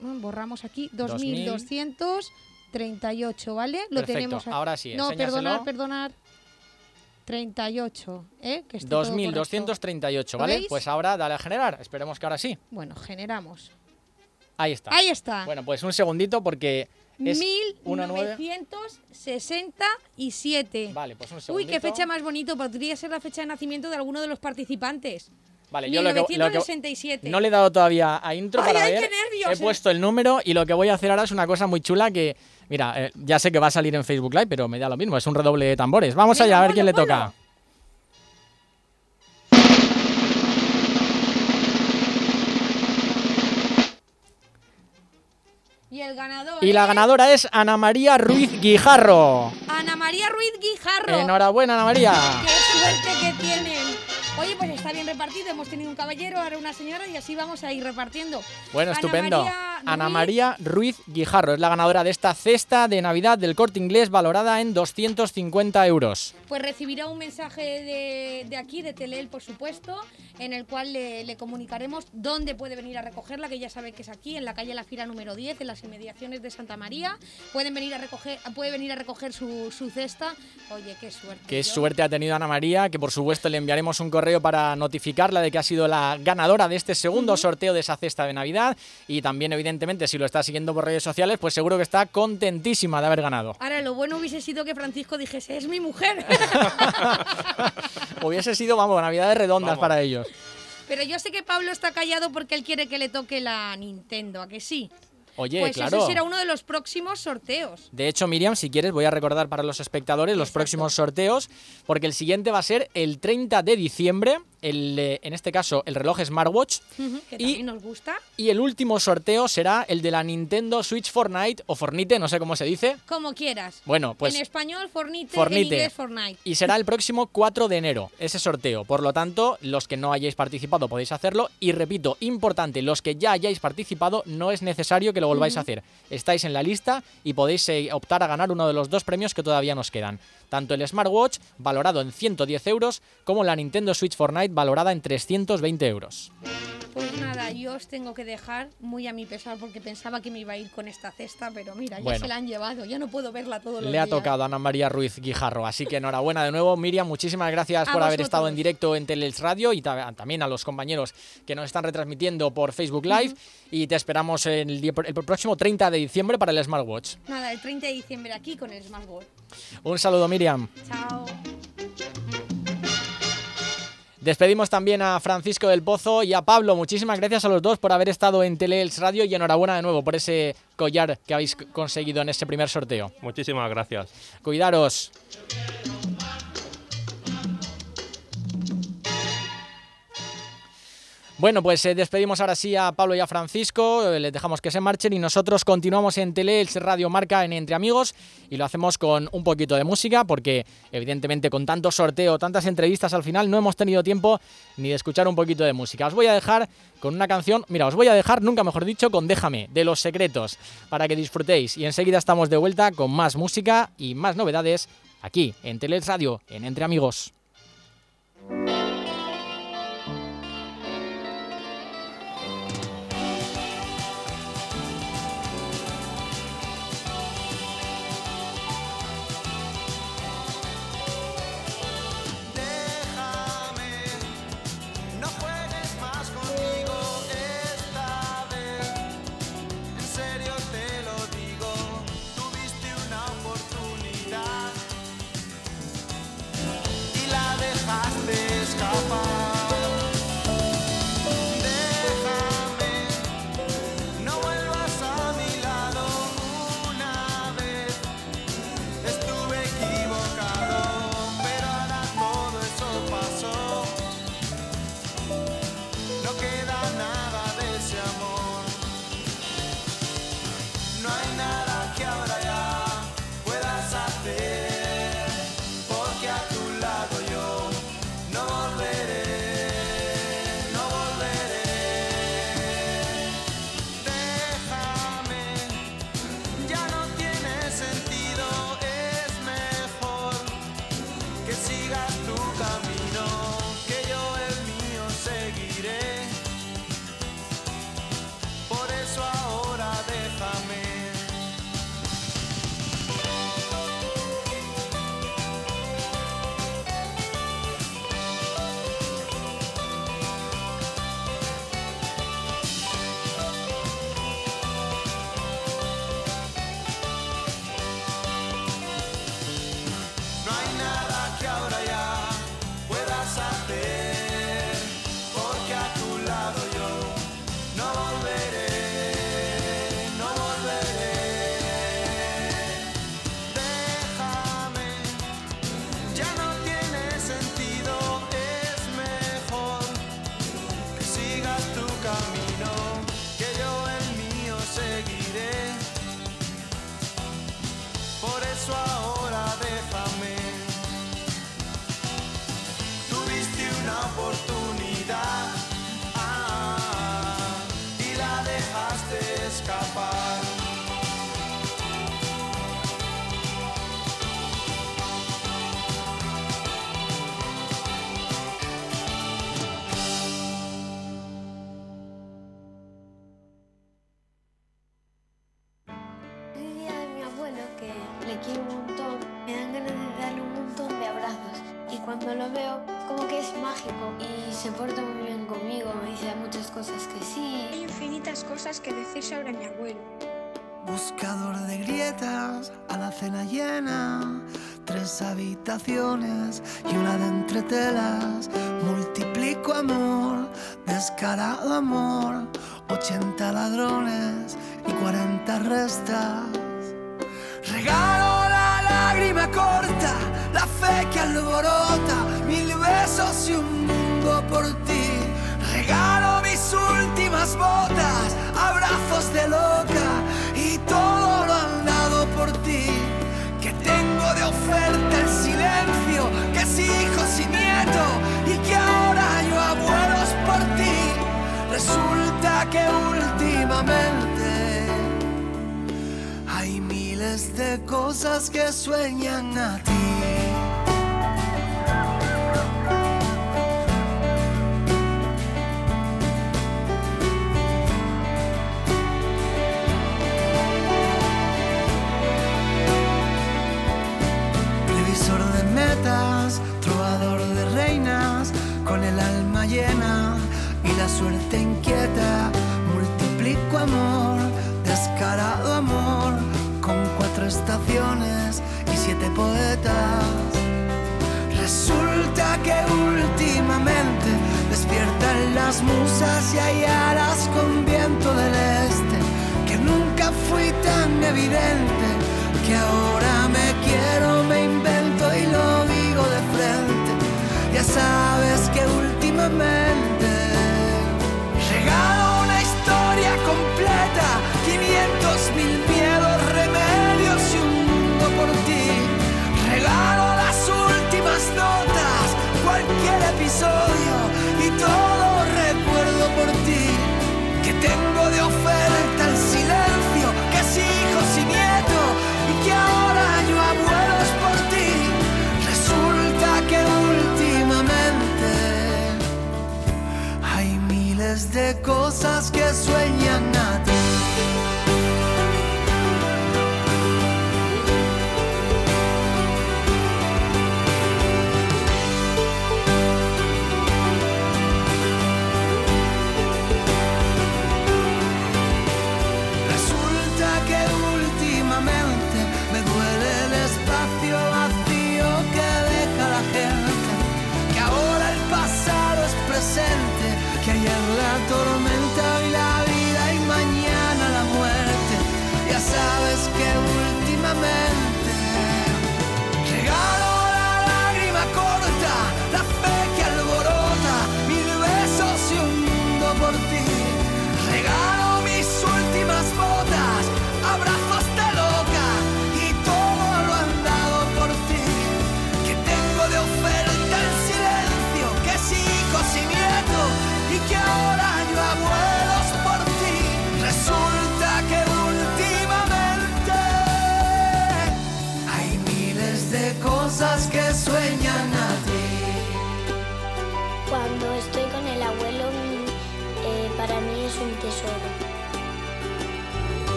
borramos aquí, 2238, ¿vale? Lo Perfecto, tenemos aquí. ahora sí, No, perdonar, perdonar. 38, ¿eh? Que esté todo correcto. 2238, ¿Lo ¿vale? veis? Pues ahora dale a generar. Esperemos que ahora sí. Bueno, generamos. Ahí está. Ahí está. Bueno, pues un segundito porque es una nueve. 1967. Vale, pues un Uy, segundito. qué fecha más bonito. Podría ser la fecha de nacimiento de alguno de los participantes. Vale, yo lo que, lo que- 1967. no le he dado todavía a intro Ay, para ay, ver. qué nervios, he eh. puesto el número y lo que voy a hacer ahora es una cosa muy chula que, mira, eh, ya sé que va a salir en Facebook Live, pero me da lo mismo, es un redoble de tambores. Vamos Venga, allá a ver ponlo, quién le ponlo. toca. Y el ganador. Y la es ganadora es Ana María Ruiz Guijarro. Ana María Ruiz Guijarro. Enhorabuena, Ana María. ¡Qué suerte que tienen! Oye, pues está bien repartido. Hemos tenido un caballero, ahora una señora y así vamos a ir repartiendo. Bueno, Ana estupendo. María Ana María Ruiz Guijarro es la ganadora de esta cesta de Navidad del corte inglés valorada en 250 euros. Pues recibirá un mensaje de, de aquí, de Teleel, por supuesto, en el cual le, le comunicaremos dónde puede venir a recogerla, que ya sabe que es aquí, en la calle La Fira número 10, en las inmediaciones de Santa María. Pueden venir a recoger, puede venir a recoger su, su cesta. Oye, qué suerte. Qué Yo- suerte ha tenido Ana María, que por supuesto le enviaremos un correo para notificarla de que ha sido la ganadora de este segundo sorteo de esa cesta de Navidad. Y también, evidentemente, si lo está siguiendo por redes sociales, pues seguro que está contentísima de haber ganado. Ahora, lo bueno hubiese sido que Francisco dijese, es mi mujer. [laughs] Hubiese sido, vamos, Navidades redondas Vamos. para ellos. Pero yo sé que Pablo está callado porque él quiere que le toque la Nintendo, ¿a que sí? Oye, pues claro. ese será uno de los próximos sorteos. De hecho, Miriam, si quieres, voy a recordar para los espectadores los próximos sorteos, porque el siguiente va a ser el 30 de diciembre, el, eh, en este caso el reloj smartwatch, Que Y- también nos gusta. y el último sorteo será el de la Nintendo Switch Fortnite, o Fornite, no sé cómo se dice. Como quieras. Bueno, pues... en español, Fornite, en Fornite. inglés, Fortnite. Y será el próximo 4 de enero ese sorteo. Por lo tanto, los que no hayáis participado podéis hacerlo. Y repito, importante, los que ya hayáis participado no es necesario que lo volváis a hacer. Estáis en la lista y podéis eh, optar a ganar uno de los dos premios que todavía nos quedan. Tanto el smartwatch, valorado en 110 euros, como la Nintendo Switch Fortnite, valorada en 320 euros. Pues nada, yo os tengo que dejar muy a mi pesar porque pensaba que me iba a ir con esta cesta, pero mira, ya Bueno. se la han llevado. Ya no puedo verla todos los Le ha tocado a Ana María Ruiz Guijarro, así que enhorabuena de nuevo. Miriam, muchísimas gracias A por haber estado en directo en Teleels Radio y ta- también a los compañeros que nos están retransmitiendo por Facebook Live. Y te esperamos el, el próximo 30 de diciembre para el Smartwatch. Nada, el 30 de diciembre aquí con el Smartwatch. Un saludo, Miriam. Chao. Despedimos también a Francisco del Pozo y a Pablo. Muchísimas gracias a los dos por haber estado en Teleels Radio y enhorabuena de nuevo por ese collar que habéis conseguido en ese primer sorteo. Muchísimas gracias. Cuidaros. Bueno, pues eh, despedimos ahora sí a Pablo y a Francisco, eh, les dejamos que se marchen y nosotros continuamos en Teleels Radio Marca en Entre Amigos y lo hacemos con un poquito de música porque evidentemente con tanto sorteo, tantas entrevistas al final no hemos tenido tiempo ni de escuchar un poquito de música. Os voy a dejar con una canción, mira, os voy a dejar, nunca mejor dicho, con Déjame, de Los Secretos, para que disfrutéis y enseguida estamos de vuelta con más música y más novedades aquí en Teleels Radio en Entre Amigos. y una de entretelas. Multiplico amor, descarado amor, 80 ladrones y 40 restas. Regalo la lágrima corta, la fe que alborota, mil besos y un mundo por ti. Regalo mis últimas botas, abrazos de los Hay miles de cosas que sueñan a ti. Previsor de metas, trovador de reinas, con el alma llena y la suerte inquieta amor, descarado amor, con cuatro estaciones y siete poetas. Resulta que últimamente despiertan las musas y hay alas con viento del este, que nunca fui tan evidente, que ahora me quiero, me invento y lo digo de frente. Ya sabes que últimamente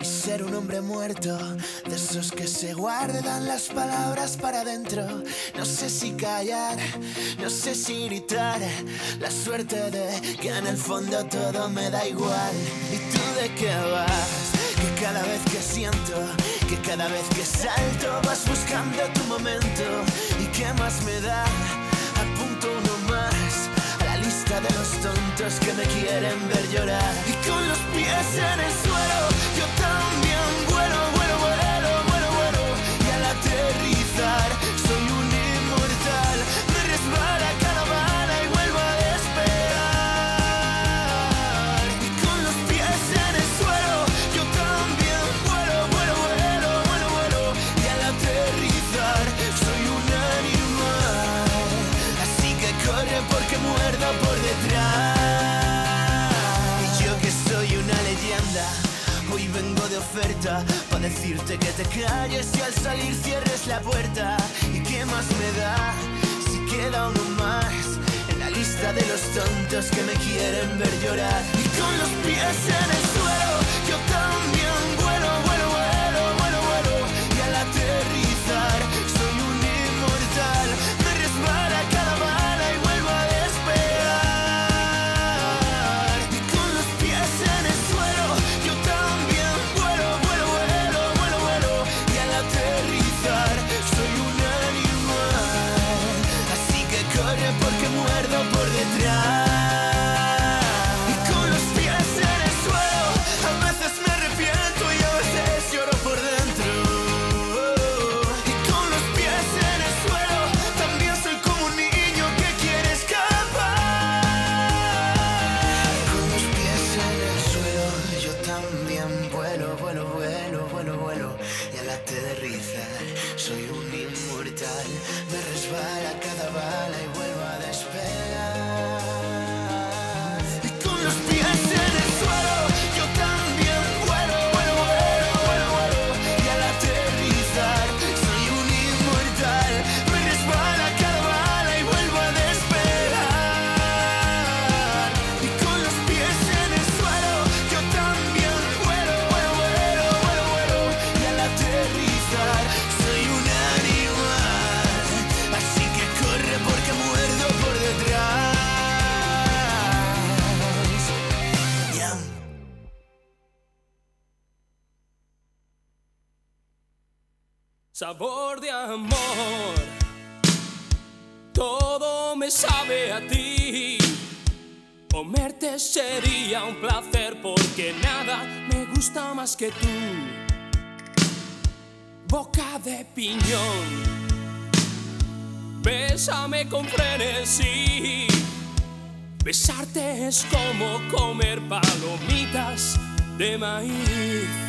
y ser un hombre muerto, de esos que se guardan las palabras para adentro. No sé si callar, no sé si gritar, la suerte de que en el fondo todo me da igual. ¿Y tú de qué vas? Que cada vez que siento, que cada vez que salto vas buscando tu momento. ¿Y qué más me da? de los tontos que me quieren ver llorar. Y con los pies en el suelo, yo también. oferta para decirte que te calles y al salir cierres la puerta. ¿Y qué más me da si queda uno más en la lista de los tontos que me quieren ver llorar? Y con los pies en el suelo, yo también vuelo. que tú. Boca de piñón, bésame con frenesí. Besarte es como comer palomitas de maíz.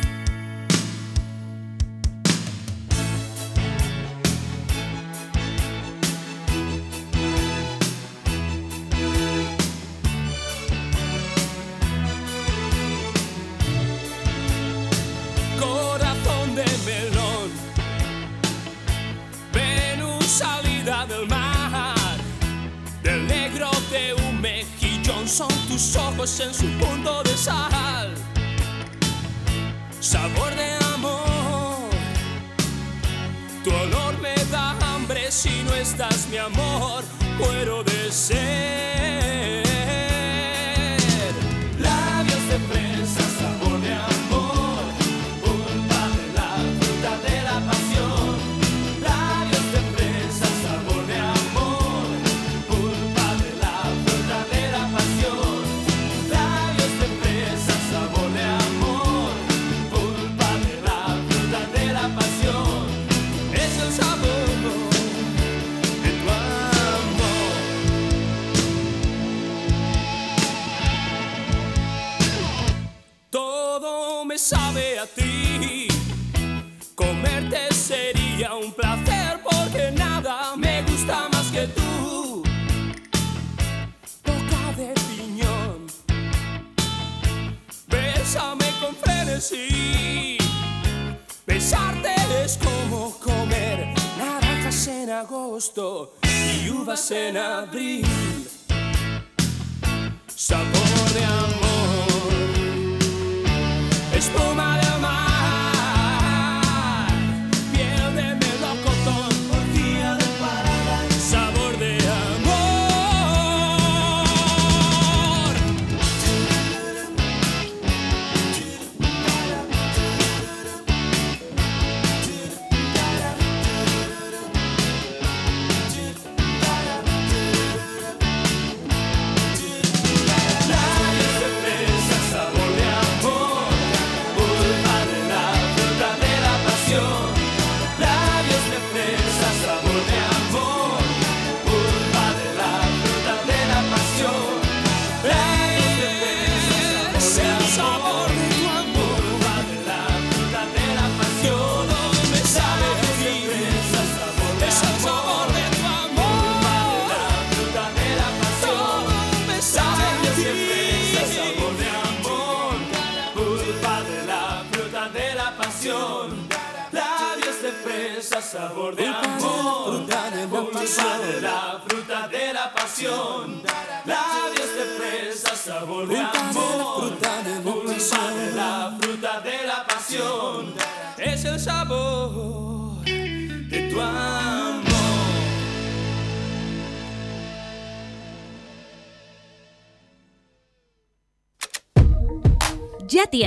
En abril.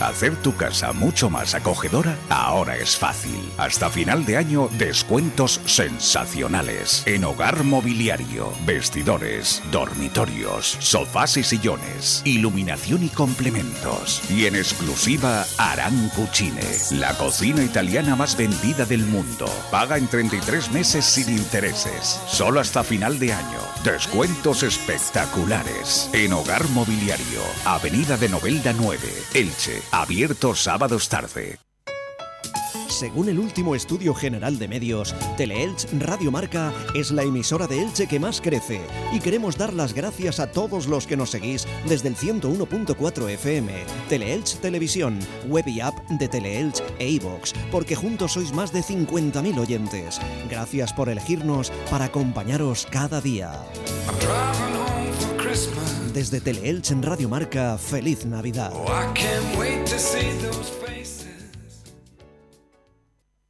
Hacer tu casa mucho más acogedora ahora es fácil. Hasta final de año, descuentos sensacionales en hogar mobiliario, vestidores, dormitorios, sofás y sillones, iluminación y complementos. Y en exclusiva, Aran Cucine, la cocina italiana más vendida del mundo. Paga en 33 meses sin intereses, solo hasta final de año. Descuentos espectaculares en hogar mobiliario, Avenida de Novelda 9, Elche. Abierto sábados tarde. Según el último estudio general de medios, Teleelch Radio Marca es la emisora de Elche que más crece y queremos dar las gracias a todos los que nos seguís desde el 101.4 FM, Teleelch Televisión, web y app de Teleelch e iVox, porque juntos sois más de 50.000 oyentes. Gracias por elegirnos para acompañaros cada día. Desde Teleelch en Radio Marca, feliz Navidad.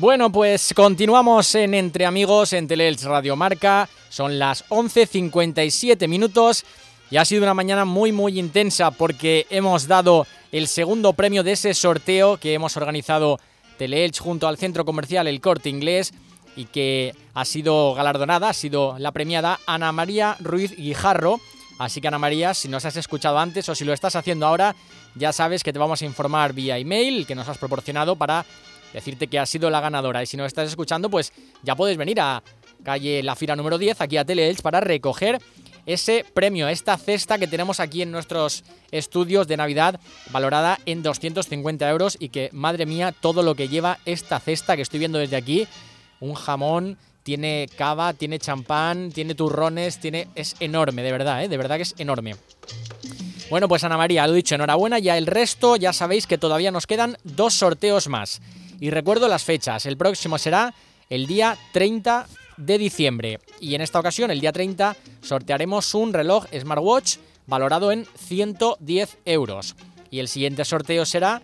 Bueno, pues continuamos en Entre Amigos en Teleelch Radio Marca. Son las 11.57 minutos y ha sido una mañana muy muy intensa porque hemos dado el segundo premio de ese sorteo que hemos organizado Teleelch junto al centro comercial El Corte Inglés y que ha sido galardonada, ha sido la premiada Ana María Ruiz Guijarro. Así que Ana María, si nos has escuchado antes o si lo estás haciendo ahora, ya sabes que te vamos a informar vía email que nos has proporcionado para decirte que has sido la ganadora. Y si no estás escuchando, pues ya puedes venir a calle La Fira número 10, aquí a Teleelch, para recoger ese premio, esta cesta que tenemos aquí en nuestros estudios de Navidad, valorada en 250 euros y que, madre mía, todo lo que lleva esta cesta que estoy viendo desde aquí, un jamón, tiene cava, tiene champán, tiene turrones, tiene es enorme, de verdad, ¿eh? de verdad que es enorme. Bueno, pues Ana María, lo dicho, enhorabuena. Ya el resto, ya sabéis que todavía nos quedan dos sorteos más. Y recuerdo las fechas. El próximo será el día 30 de diciembre. Y en esta ocasión, el día 30, sortearemos un reloj smartwatch valorado en 110 euros. Y el siguiente sorteo será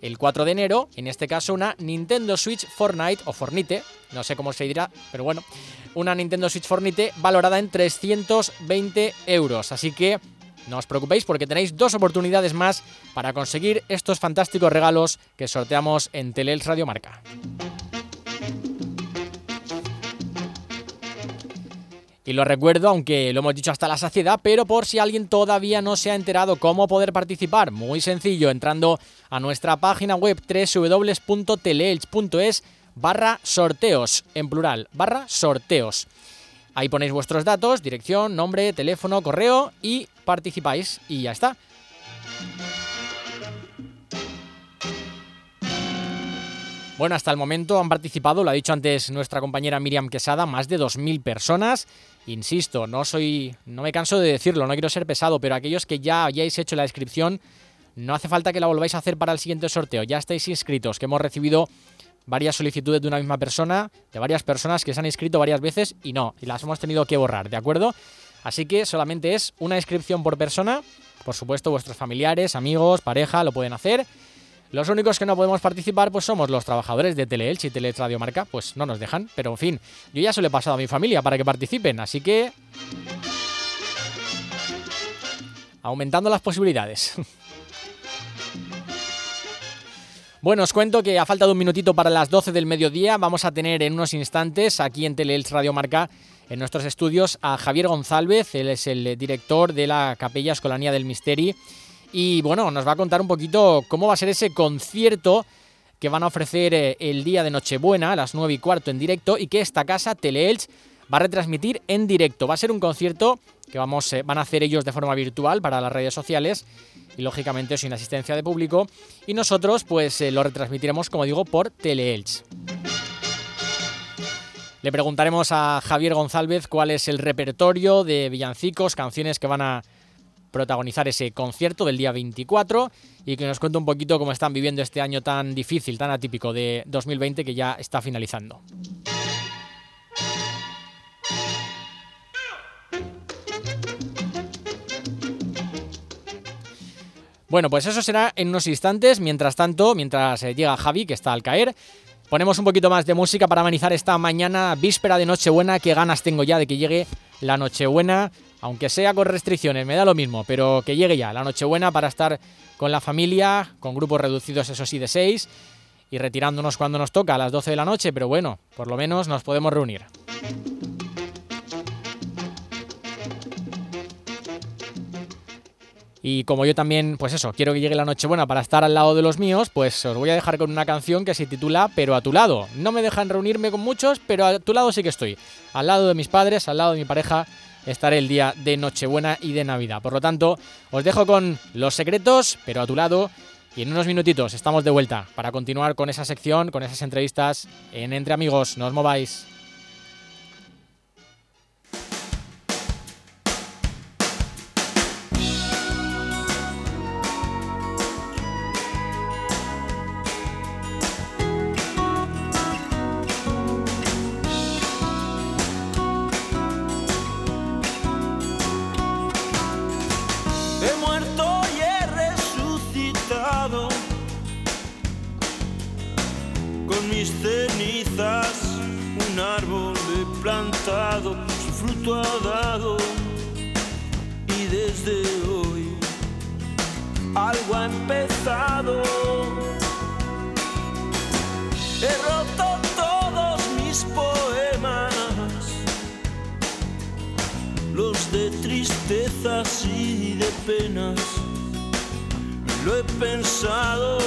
el 4 de enero, en este caso una Nintendo Switch Fortnite o Fornite, no sé cómo se dirá, pero bueno, una Nintendo Switch Fornite valorada en 320 euros. Así que no os preocupéis porque tenéis dos oportunidades más para conseguir estos fantásticos regalos que sorteamos en Teleels Radio Marca. Y lo recuerdo, aunque lo hemos dicho hasta la saciedad, pero por si alguien todavía no se ha enterado cómo poder participar, muy sencillo, entrando a nuestra página web www.teleelch.es barra sorteos, en plural, barra sorteos. Ahí ponéis vuestros datos, dirección, nombre, teléfono, correo y participáis y ya está. Bueno, hasta el momento han participado, lo ha dicho antes nuestra compañera Miriam Quesada, más de 2.000 personas. Insisto, no soy, no me canso de decirlo, no quiero ser pesado, pero aquellos que ya hayáis hecho la inscripción, no hace falta que la volváis a hacer para el siguiente sorteo. Ya estáis inscritos, que hemos recibido varias solicitudes de una misma persona, de varias personas que se han inscrito varias veces y no, y las hemos tenido que borrar, ¿de acuerdo? Así que solamente es una inscripción por persona. Por supuesto, vuestros familiares, amigos, pareja lo pueden hacer. Los únicos que no podemos participar pues somos los trabajadores de Teleelch y Teleelch Radio Marca, pues no nos dejan, pero en fin, yo ya se lo he pasado a mi familia para que participen, así que aumentando las posibilidades. [laughs] Bueno, os cuento que a falta de un minutito para las 12 del mediodía vamos a tener en unos instantes aquí en Teleelch Radio Marca en nuestros estudios a Javier González, él es el director de la Capella Escolanía del Misteri y bueno, nos va a contar un poquito cómo va a ser ese concierto que van a ofrecer eh, el día de Nochebuena a las 9 y cuarto en directo y que esta casa, Teleelch, va a retransmitir en directo. Va a ser un concierto que vamos, eh, van a hacer ellos de forma virtual para las redes sociales y lógicamente sin asistencia de público. Y nosotros pues eh, lo retransmitiremos, como digo, por Teleelch. Le preguntaremos a Javier González cuál es el repertorio de villancicos, canciones que van a protagonizar ese concierto del día 24 y que nos cuente un poquito cómo están viviendo este año tan difícil, tan atípico de 2020 que ya está finalizando. Bueno, pues eso será en unos instantes. Mientras tanto, mientras eh, llega Javi, que está al caer, ponemos un poquito más de música para amenizar esta mañana, víspera de Nochebuena. Qué ganas tengo ya de que llegue la Nochebuena, aunque sea con restricciones, me da lo mismo, pero que llegue ya la Nochebuena para estar con la familia, con grupos reducidos, eso sí, de seis, y retirándonos cuando nos toca a las 12 de la noche, pero bueno, por lo menos nos podemos reunir. Y como yo también, pues eso, quiero que llegue la Nochebuena para estar al lado de los míos, pues os voy a dejar con una canción que se titula Pero a tu lado. No me dejan reunirme con muchos, pero a tu lado sí que estoy. Al lado de mis padres, al lado de mi pareja, estaré el día de Nochebuena y de Navidad. Por lo tanto, os dejo con los secretos, pero a tu lado. Y en unos minutitos estamos de vuelta para continuar con esa sección, con esas entrevistas en Entre Amigos. No os mováis. Penas. Lo he pensado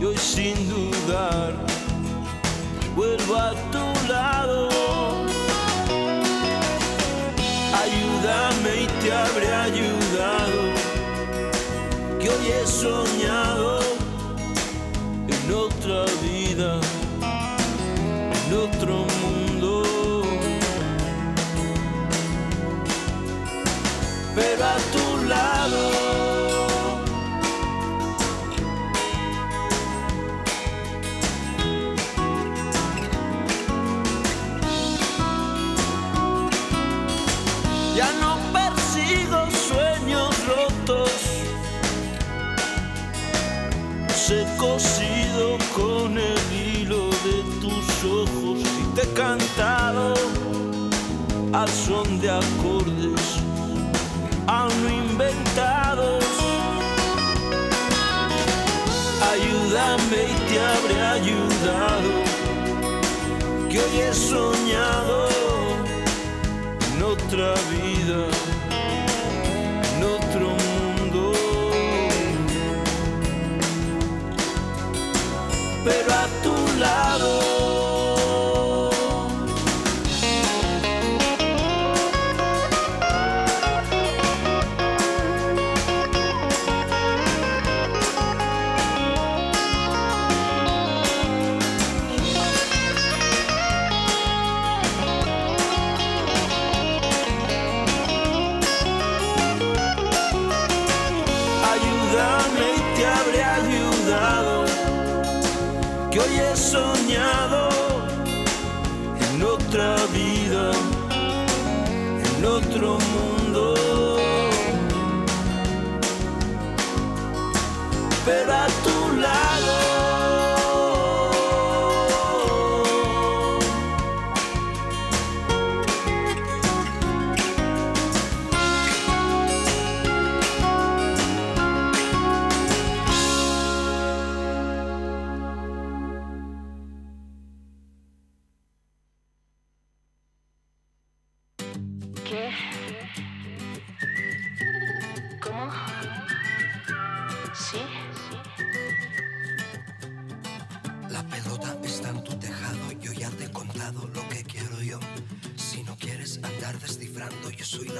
y hoy sin dudar vuelvo a tu lado. Ayúdame y te habré ayudado, que hoy he soñado en otra vida, pero que hoy he soñado en otra vida, en otro mundo. Pero a tu lado.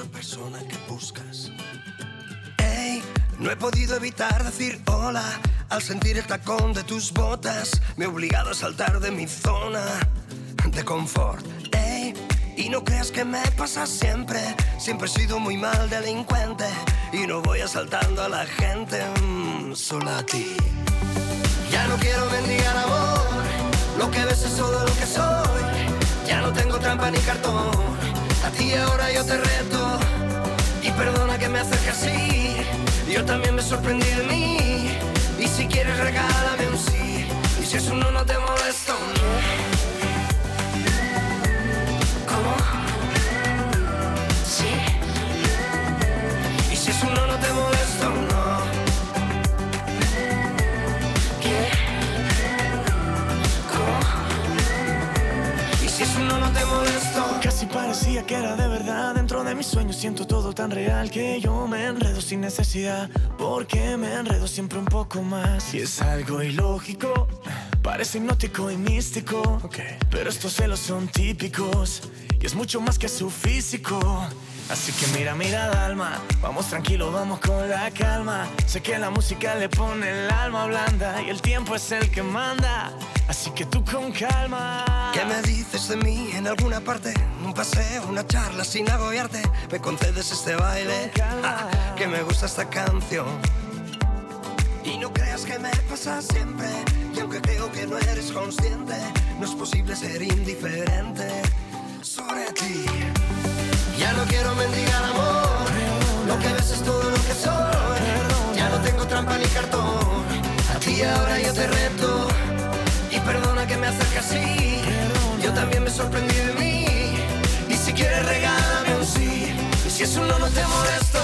Persona que buscas. Ey, no he podido evitar decir hola al sentir el tacón de tus botas. Me he obligado a saltar de mi zona de confort. Ey, y no creas que me pasa siempre. Siempre he sido muy mal delincuente y no voy asaltando a la gente, mm, solo a ti. Ya no quiero mendigar amor, lo que ves es todo lo que soy. Ya no tengo trampa ni cartón, a ti ahora yo te reto. Y perdona que me acerque así, yo también me sorprendí de mí. Y si quieres regálame un sí, y si eso no, no te molesta, no. Que era de verdad. Dentro de mis sueños siento todo tan real que yo me enredo sin necesidad. Porque me enredo siempre un poco más. Y es algo ilógico. Parece hipnótico y místico. Pero estos celos son típicos. Y es mucho más que su físico. Así que mira, mira, Dalma. Vamos tranquilo, vamos con la calma. Sé que la música le pone el alma blanda. Y el tiempo es el que manda. Así que tú con calma. ¿Qué me dices de mí en alguna parte? Un paseo, una charla sin agobiarte. ¿Me concedes este baile? Que me gusta esta canción. Y no creas que me pasa siempre. Y aunque creo que no eres consciente, no es posible ser indiferente sobre ti. Ya no quiero mendigar amor. Lo que ves es todo lo que soy. Ya no tengo trampa ni cartón. A ti ahora yo te reto. Y perdona que me acerque así. Yo también me sorprendí de mí. Y si quieres regálame un sí. Si eso no, no te molesto.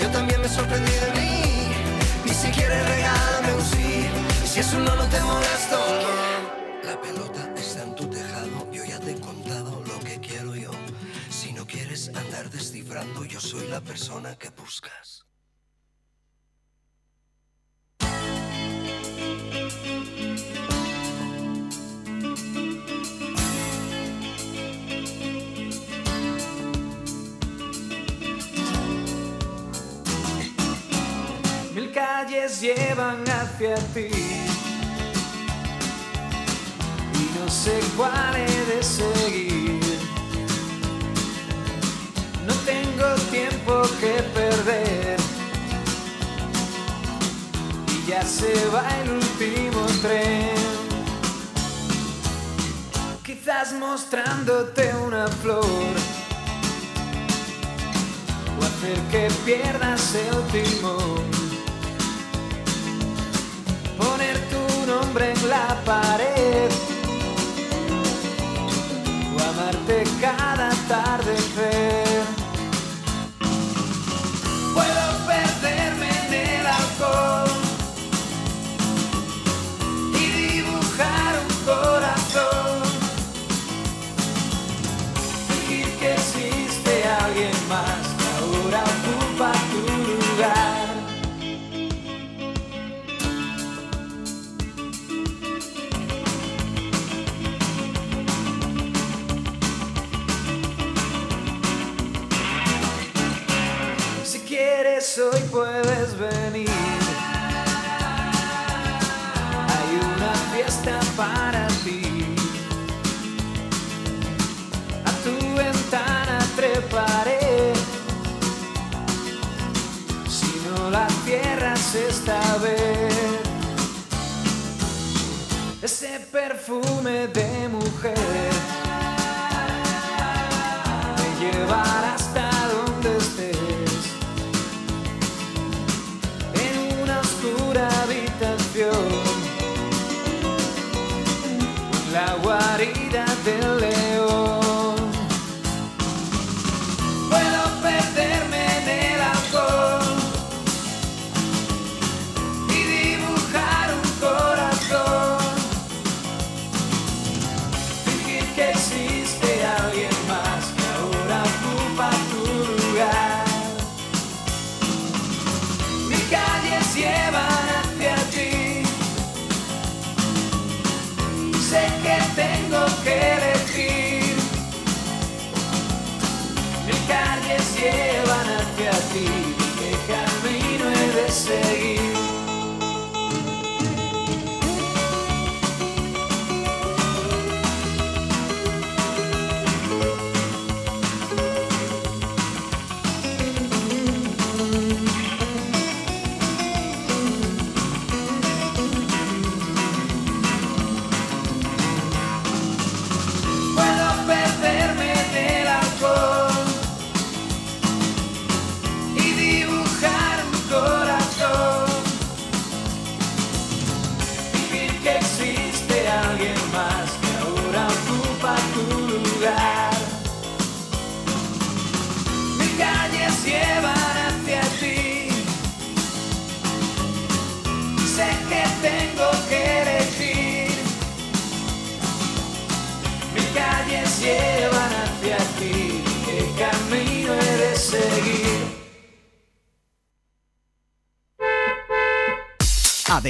Yo también me sorprendí de mí. Ni siquiera regálame un sí. Y si eso no, no te molesto. La pelota está en tu tejado. Yo ya te he contado lo que quiero yo. Si no quieres andar descifrando, yo soy la persona que buscas. Calles llevan hacia ti y no sé cuál he de seguir. No tengo tiempo que perder y ya se va el último tren. mostrándote una flor o hacer que pierdas el timón. Nombre en la pared o amarte cada atardecer. Para ti. A tu ventana treparé. Si no la cierras esta vez. Ese perfume de mujer me llevará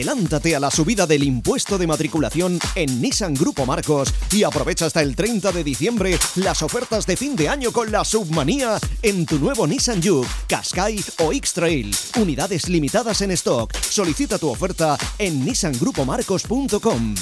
Adelántate a la subida del impuesto de matriculación en Nissan Grupo Marcos y aprovecha hasta el 30 de diciembre las ofertas de fin de año con la submanía en tu nuevo Nissan Juke, Qashqai o X-Trail. Unidades limitadas en stock. Solicita tu oferta en nissangrupomarcos.com.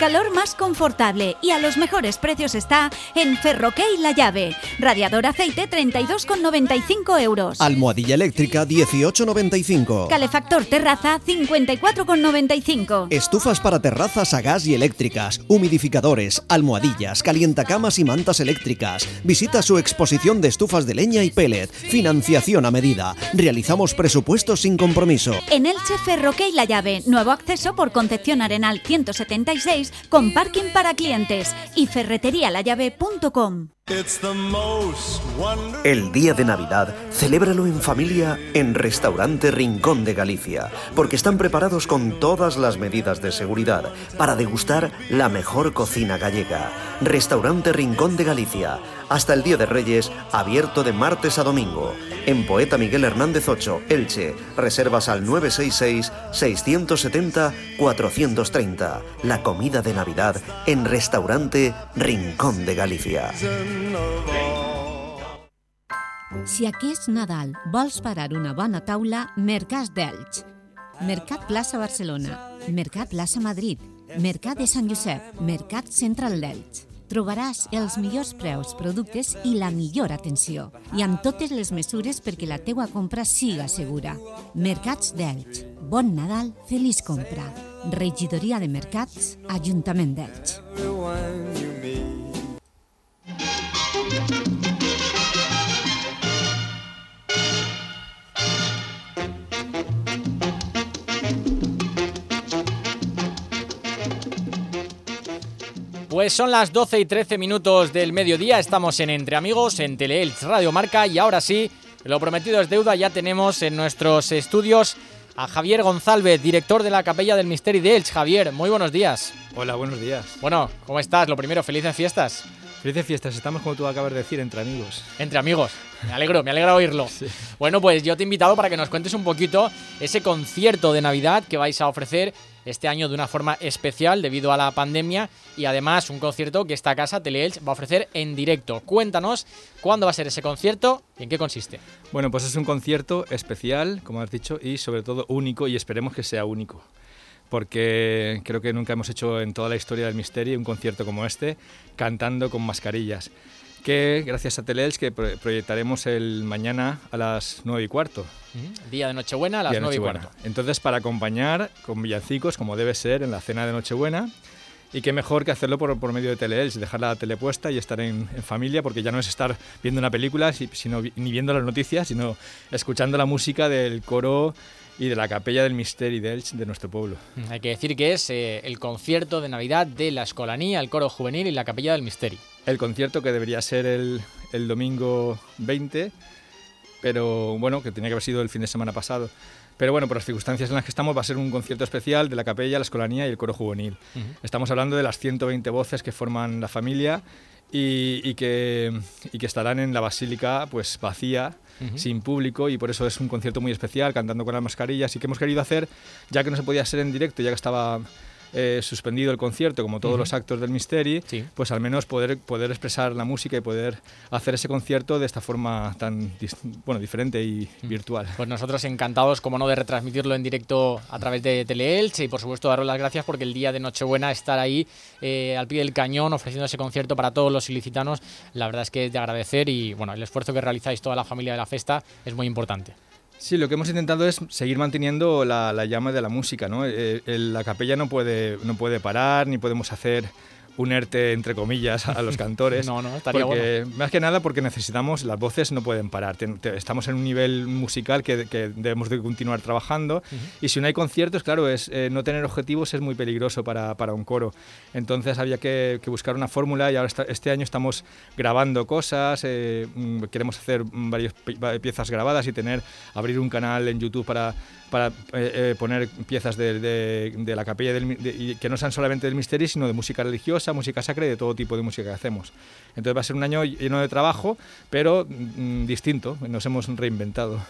Calor más confortable y a los mejores precios está en Ferroquey La Llave. Radiador aceite 32,95 euros. Almohadilla eléctrica 1895. Calefactor terraza 54,95. Estufas para terrazas a gas y eléctricas, humidificadores, almohadillas, calientacamas y mantas eléctricas. Visita su exposición de estufas de leña y pellet. Financiación a medida. Realizamos presupuestos sin compromiso. En Elche Ferroquey La Llave, nuevo acceso por Concepción Arenal 176 con parking para clientes y ferreterialallave.com. El día de Navidad, celébralo en familia en Restaurante Rincón de Galicia, porque están preparados con todas las medidas de seguridad para degustar la mejor cocina gallega. Restaurante Rincón de Galicia, hasta el Día de Reyes, abierto de martes a domingo. En Poeta Miguel Hernández 8, Elche, reservas al 966-670-430. La comida de Navidad en Restaurante Rincón de Galicia. Si aquest Nadal vols parar una bona taula, Mercats d'Elx. Mercat Plaça Barcelona, Mercat Plaça Madrid, Mercat de Sant Josep, Mercat Central d'Elx. Trobaràs els millors preus, productes i la millor atenció. I amb totes les mesures perquè la teua compra siga segura. Mercats d'Elx. Bon Nadal, feliç compra. Regidoria de Mercats, Ajuntament d'Elx. Pues son las 12 y 13 minutos del mediodía, estamos en Entre Amigos, en Teleelch Radio Marca y ahora sí, lo prometido es deuda, ya tenemos en nuestros estudios a Javier González, director de la Capella del Misteri de Elch. Javier, muy buenos días. Hola, buenos días. Bueno, ¿cómo estás? Lo primero, felices fiestas. Felices fiestas, estamos como tú acabas de decir, entre amigos. Entre amigos. Me alegro, me alegra oírlo. [laughs] Bueno, pues yo te he invitado para que nos cuentes un poquito ese concierto de Navidad que vais a ofrecer este año de una forma especial debido a la pandemia y además un concierto que esta casa Teleelch va a ofrecer en directo. Cuéntanos cuándo va a ser ese concierto y en qué consiste. Bueno, pues es un concierto especial, como has dicho, y sobre todo único, y esperemos que sea único. Porque creo que nunca hemos hecho en toda la historia del misterio un concierto como este, cantando con mascarillas. Que gracias a Teleelch que pro- proyectaremos el mañana a las 9 y cuarto. Día de Nochebuena a las Día de 9 y cuarto. Entonces, para acompañar con villancicos, como debe ser en la cena de Nochebuena, y qué mejor que hacerlo por, por medio de Teleelch, dejar la tele puesta y estar en, en familia, porque ya no es estar viendo una película, si- sino ni viendo las noticias, sino escuchando la música del coro y de la capella del Misteri de Elche, de nuestro pueblo. Mm, Hay que decir que es eh, el concierto de Navidad de la Escolanía, el coro juvenil y la Capilla del Misteri. El concierto que debería ser el, el domingo 20, pero bueno, que tenía que haber sido el fin de semana pasado. Pero bueno, por las circunstancias en las que estamos, va a ser un concierto especial de la capella, la escolanía y el coro juvenil. Ujú. Estamos hablando de las 120 voces que forman la familia y, y que, y que estarán en la basílica pues vacía, Sin público, y por eso es un concierto muy especial, cantando con las mascarillas, y que hemos querido hacer, ya que no se podía hacer en directo, ya que estaba eh, suspendido el concierto, como todos los actos del Misteri, pues al menos poder, poder expresar la música y poder hacer ese concierto de esta forma tan bueno, diferente y virtual. Pues nosotros encantados, como no, de retransmitirlo en directo a través de Teleelch y por supuesto daros las gracias porque el día de Nochebuena estar ahí eh, al pie del cañón ofreciendo ese concierto para todos los ilicitanos, la verdad es que es de agradecer y bueno, el esfuerzo que realizáis toda la familia de la festa es muy importante. Sí, lo que hemos intentado es seguir manteniendo la, la llama de la música, ¿no? Eh, el- la capella no puede, no puede parar, ni podemos hacer un ERTE, entre comillas, a los [laughs] cantores. No, no, estaría porque, Más que nada porque necesitamos, las voces no pueden parar. Ten- te- estamos en un nivel musical que, que debemos de continuar trabajando. Y si no hay conciertos, claro, es, eh, no tener objetivos es muy peligroso para, para un coro. Entonces había que, que buscar una fórmula y ahora esta- este año estamos grabando cosas, eh, mm, queremos hacer varias pi- va- piezas grabadas y tener, abrir un canal en YouTube para, para eh, eh, poner piezas de, de- de la capella del, de- que no sean solamente del misterio, sino de música religiosa, música sacra y de todo tipo de música que hacemos. Entonces va a ser un año lleno de trabajo, pero mm, distinto, nos hemos reinventado.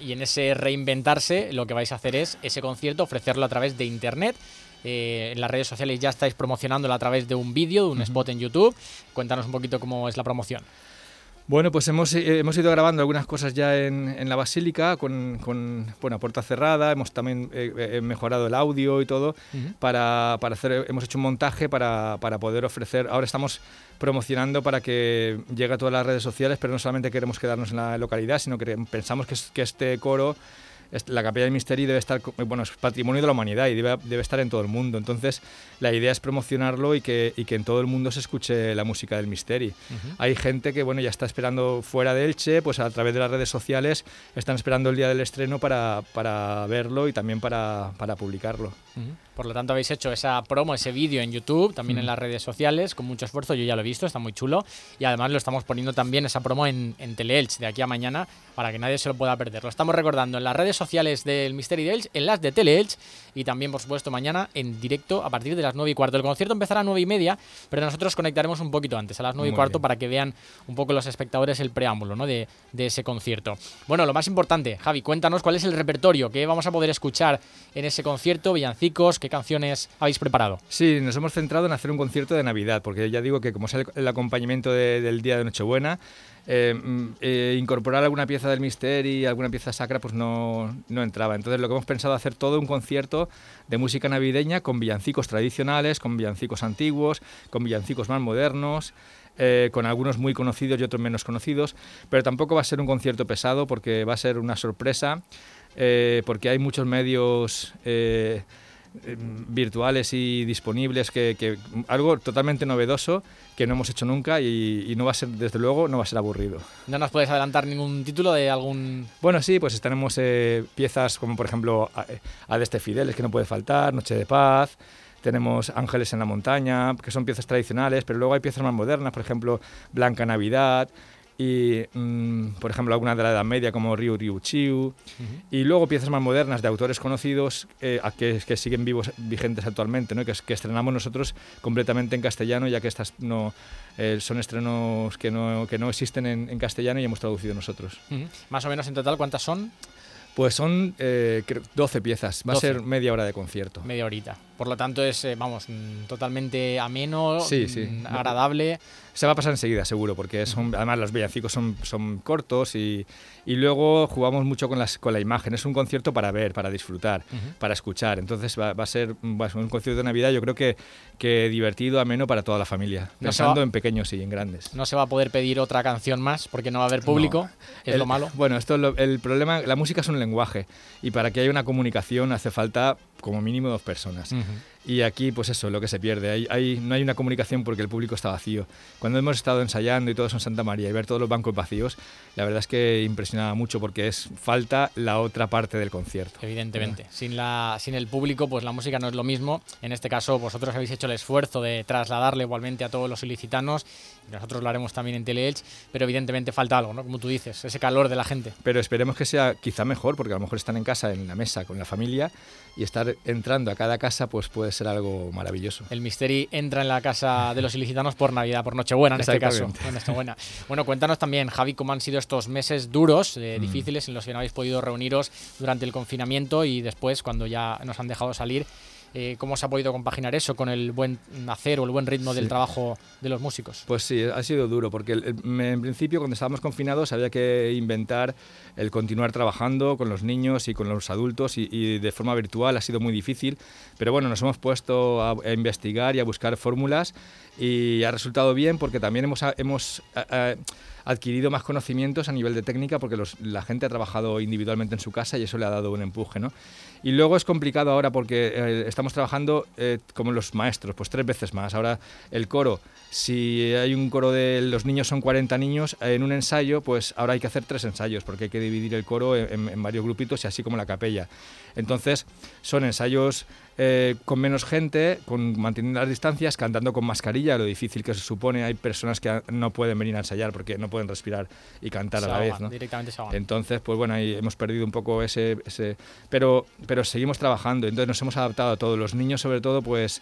Y en ese reinventarse, lo que vais a hacer es ese concierto, ofrecerlo a través de internet. Eh, en las redes sociales ya estáis promocionándolo a través de un vídeo, de un spot en YouTube. Cuéntanos un poquito cómo es la promoción. Bueno, pues hemos, eh, hemos ido grabando algunas cosas ya en, en la basílica con, con bueno, puerta cerrada, hemos también eh, eh, mejorado el audio y todo para, para hacer, hemos hecho un montaje para, para poder ofrecer, ahora estamos promocionando para que llegue a todas las redes sociales, pero no solamente queremos quedarnos en la localidad, sino que pensamos que, que este coro la capilla del misterio debe estar, bueno, es patrimonio de la humanidad y debe, debe estar en todo el mundo. Entonces, la idea es promocionarlo y que, y que en todo el mundo se escuche la música del misterio. Ujú. Hay gente que, bueno, ya está esperando fuera de Elche, pues a través de las redes sociales están esperando el día del estreno para, para verlo y también para, para publicarlo. Ujú. Por lo tanto, habéis hecho esa promo, ese vídeo en YouTube, también en las redes sociales, con mucho esfuerzo. Yo ya lo he visto, está muy chulo. Y además lo estamos poniendo también esa promo en, en Teleelch de aquí a mañana para que nadie se lo pueda perder. Lo estamos recordando en las redes sociales del Mystery de Elche, en las de Teleelch y también, por supuesto, mañana en directo a partir de las 9 y cuarto. El concierto empezará a 9 y media, pero nosotros conectaremos un poquito antes, a las 9 y Muy cuarto, bien. para que vean un poco los espectadores el preámbulo ¿no? de, de ese concierto. Bueno, lo más importante, Javi, cuéntanos cuál es el repertorio que vamos a poder escuchar en ese concierto, villancicos, qué canciones habéis preparado. Sí, nos hemos centrado en hacer un concierto de Navidad, porque ya digo que como es el, el acompañamiento de- del día de Nochebuena, eh, mm, eh, incorporar alguna pieza del misterio, alguna pieza sacra, pues no, no entraba. Entonces lo que hemos pensado hacer todo un concierto de música navideña con villancicos tradicionales, con villancicos antiguos, con villancicos más modernos. eh, con algunos muy conocidos y otros menos conocidos, pero tampoco va a ser un concierto pesado porque va a ser una sorpresa, porque hay muchos medios virtuales y disponibles, que, que algo totalmente novedoso que no hemos hecho nunca y, y no va a ser, desde luego, no va a ser aburrido. ¿No nos puedes adelantar ningún título de algún...? Bueno, sí, pues tenemos eh, piezas como por ejemplo A- Adeste Fideles, que no puede faltar, Noche de Paz, tenemos Ángeles en la Montaña, que son piezas tradicionales, pero luego hay piezas más modernas, por ejemplo Blanca Navidad y, mm, por ejemplo, alguna de la Edad Media como Ryu Ryu Chiu, y luego piezas más modernas de autores conocidos eh, a que, que siguen vivos, vigentes actualmente, ¿no? que, que estrenamos nosotros completamente en castellano, ya que estas no, eh, son estrenos que no, que no existen en, en castellano y hemos traducido nosotros. Ujú. Más o menos en total, ¿cuántas son? Pues son eh, creo, 12 piezas, va 12. a ser media hora de concierto. Media horita. Por lo tanto, es, eh, vamos, mm, totalmente ameno, Sí, sí. mm, agradable. Se va a pasar enseguida, seguro, porque son, además los villancicos son, son cortos y, y luego jugamos mucho con, las, con la imagen. Es un concierto para ver, para disfrutar, para escuchar. Entonces va, va a ser ser un concierto de Navidad, yo creo que, que divertido, ameno para toda la familia, No pensando va- en pequeños y en grandes. No se va a poder pedir otra canción más porque no va a haber público. Es El- lo malo. Bueno, esto es lo- el problema, la música es un lenguaje y para que haya una comunicación hace falta como mínimo dos personas. Y aquí, pues eso, es lo que se pierde. Hay, no hay una comunicación porque el público está vacío. Cuando hemos estado ensayando y todos en Santa María y ver todos los bancos vacíos, la verdad es que impresionaba mucho porque es falta la otra parte del concierto. Evidentemente. Sin, la, sin el público, pues la música no es lo mismo. En este caso, vosotros habéis hecho el esfuerzo de trasladarle igualmente a todos los ilicitanos. Nosotros lo haremos también en Teleelch. Pero evidentemente falta algo, ¿no? Como tú dices, ese calor de la gente. Pero esperemos que sea quizá mejor, porque a lo mejor están en casa, en la mesa, con la familia, y estar entrando a cada casa, pues puede ser algo maravilloso. El Misteri entra en la casa de los ilicitanos por Navidad, por Nochebuena en este caso. Nochebuena. Bueno, cuéntanos también, Javi, cómo han sido estos meses duros, eh, Mm. difíciles, en los que no habéis podido reuniros durante el confinamiento y después, cuando ya nos han dejado salir. Eh, ¿Cómo se ha podido compaginar eso con el buen hacer o el buen ritmo del Sí. trabajo de los músicos? Pues sí, ha sido duro, porque el- el- en principio cuando estábamos confinados había que inventar el continuar trabajando con los niños y con los adultos y, y de forma virtual ha sido muy difícil, pero bueno, nos hemos puesto a, a investigar y a buscar fórmulas y ha resultado bien porque también hemos, hemos adquirido más conocimientos a nivel de técnica porque los- la gente ha trabajado individualmente en su casa y eso le ha dado un empuje, ¿no? Y luego es complicado ahora porque eh, estamos trabajando eh, como los maestros, pues tres veces más. Ahora el coro, si hay un coro de los niños son 40 niños, en un ensayo, pues ahora hay que hacer tres ensayos porque hay que dividir el coro en, en- varios grupitos y así como la capella. Entonces son ensayos eh, con menos gente, con manteniendo las distancias, cantando con mascarilla, lo difícil que se supone. Hay personas que no pueden venir a ensayar porque no pueden respirar y cantar Se a la ahogan, vez. ¿no? directamente se. Entonces, pues bueno, ahí hemos perdido un poco ese, ese... Pero, pero seguimos trabajando, entonces nos hemos adaptado a todos. Los niños, sobre todo, pues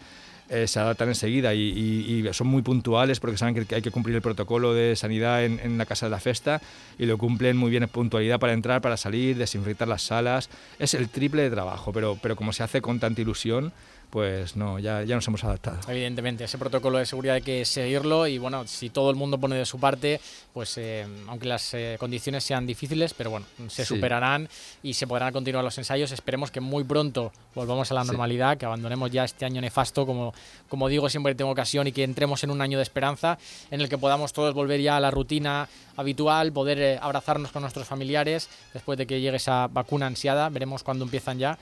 eh, se adaptan enseguida y, son muy puntuales porque saben que hay que cumplir el protocolo de sanidad en, la casa de la festa y lo cumplen muy bien en puntualidad para entrar, para salir, desinfectar las salas. Es el triple de trabajo, pero, pero como se hace con tanta ilusión, pues no, ya, ya nos hemos adaptado. Evidentemente, ese protocolo de seguridad hay que seguirlo y bueno, si todo el mundo pone de su parte, pues eh, aunque las eh, condiciones sean difíciles, pero bueno, se Sí. superarán y se podrán continuar los ensayos. Esperemos que muy pronto volvamos a la Sí. normalidad, que abandonemos ya este año nefasto, como, como digo, siempre tengo ocasión y que entremos en un año de esperanza en el que podamos todos volver ya a la rutina habitual, poder eh, abrazarnos con nuestros familiares después de que llegue esa vacuna ansiada, veremos cuándo empiezan ya.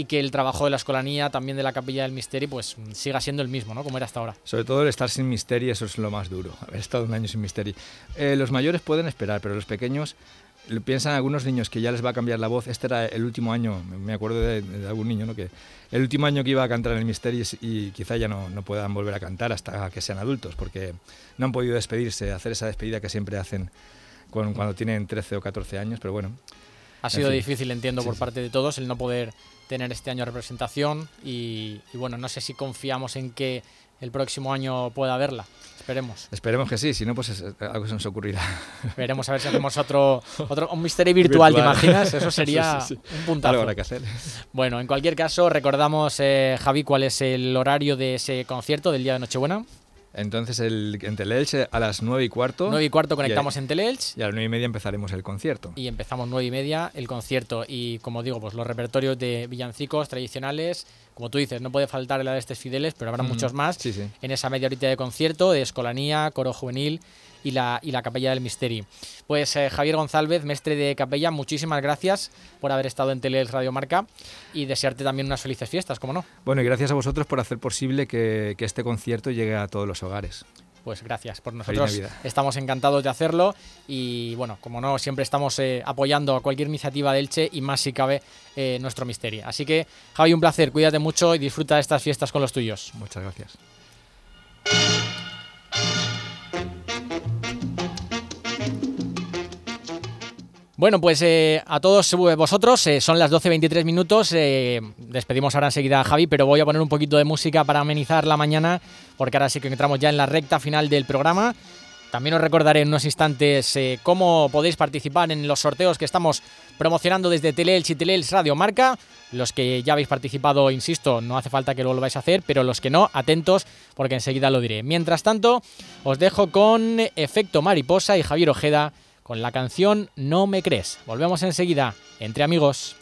Y que el trabajo de la escolanía, también de la Capilla del Misteri, pues siga siendo el mismo, ¿no? Como era hasta ahora. Sobre todo el estar sin misterio, eso es lo más duro, [laughs] haber estado un año sin misterio. Eh, los mayores pueden esperar, pero los pequeños piensan algunos niños que ya les va a cambiar la voz. Este era el último año, me acuerdo de, de algún niño, ¿no? que el último año que iba a cantar en el misterio y quizá ya no, no puedan volver a cantar hasta que sean adultos, porque no han podido despedirse, hacer esa despedida que siempre hacen con- cuando tienen 13 o 14 años, pero bueno. Ha en sido fin. difícil, entiendo, Sí, por sí. parte de todos el no poder tener este año representación y, y bueno, no sé si confiamos en que el próximo año pueda haberla. Esperemos. Esperemos que sí, si no, pues es- algo se nos ocurrirá. Veremos a ver si hacemos otro, otro un misterio virtual, ¿te imaginas? Eso [laughs] sería Sí, sí, sí. un puntazo. Algo habrá que hacer. Bueno, en cualquier caso, recordamos, eh, Javi, cuál es el horario de ese concierto del día de Nochebuena. Entonces, el, en Teleelche a las 9 y cuarto. 9 y cuarto conectamos y a- en Teleelch. Y a las 9 y media empezaremos el concierto. y empezamos nueve y media el concierto y como digo pues los repertorios de villancicos tradicionales Como tú dices, no puede faltar la de estos Fideles, pero habrá Mm, muchos más sí, sí. en esa media horita de concierto de Escolanía, Coro Juvenil y la, y la Capella del Misteri. Pues eh, Javier González, mestre de Capella, muchísimas gracias por haber estado en Teleels Radio Marca y desearte también unas felices fiestas, como no. Bueno, y gracias a vosotros por hacer posible que, que este concierto llegue a todos los hogares. Pues gracias por nosotros. Estamos encantados de hacerlo y bueno, como no, siempre estamos eh, apoyando a cualquier iniciativa de Elche y más si cabe eh, nuestro misterio. Así que Javi, un placer, cuídate mucho y disfruta de estas fiestas con los tuyos. Muchas gracias. Bueno, pues eh, a todos eh, vosotros, eh, son las 12.23 minutos, despedimos ahora enseguida a Javi, pero voy a poner un poquito de música para amenizar la mañana, porque ahora sí que entramos ya en la recta final del programa. También os recordaré en unos instantes cómo podéis participar en los sorteos que estamos promocionando desde Teleelch y Teleelch Radio Marca. Los que ya habéis participado, insisto, no hace falta que lo volváis a hacer, pero los que no, atentos, porque enseguida lo diré. Mientras tanto, os dejo con Efecto Mariposa y Javier Ojeda con la canción No me crees. Volvemos enseguida, entre amigos.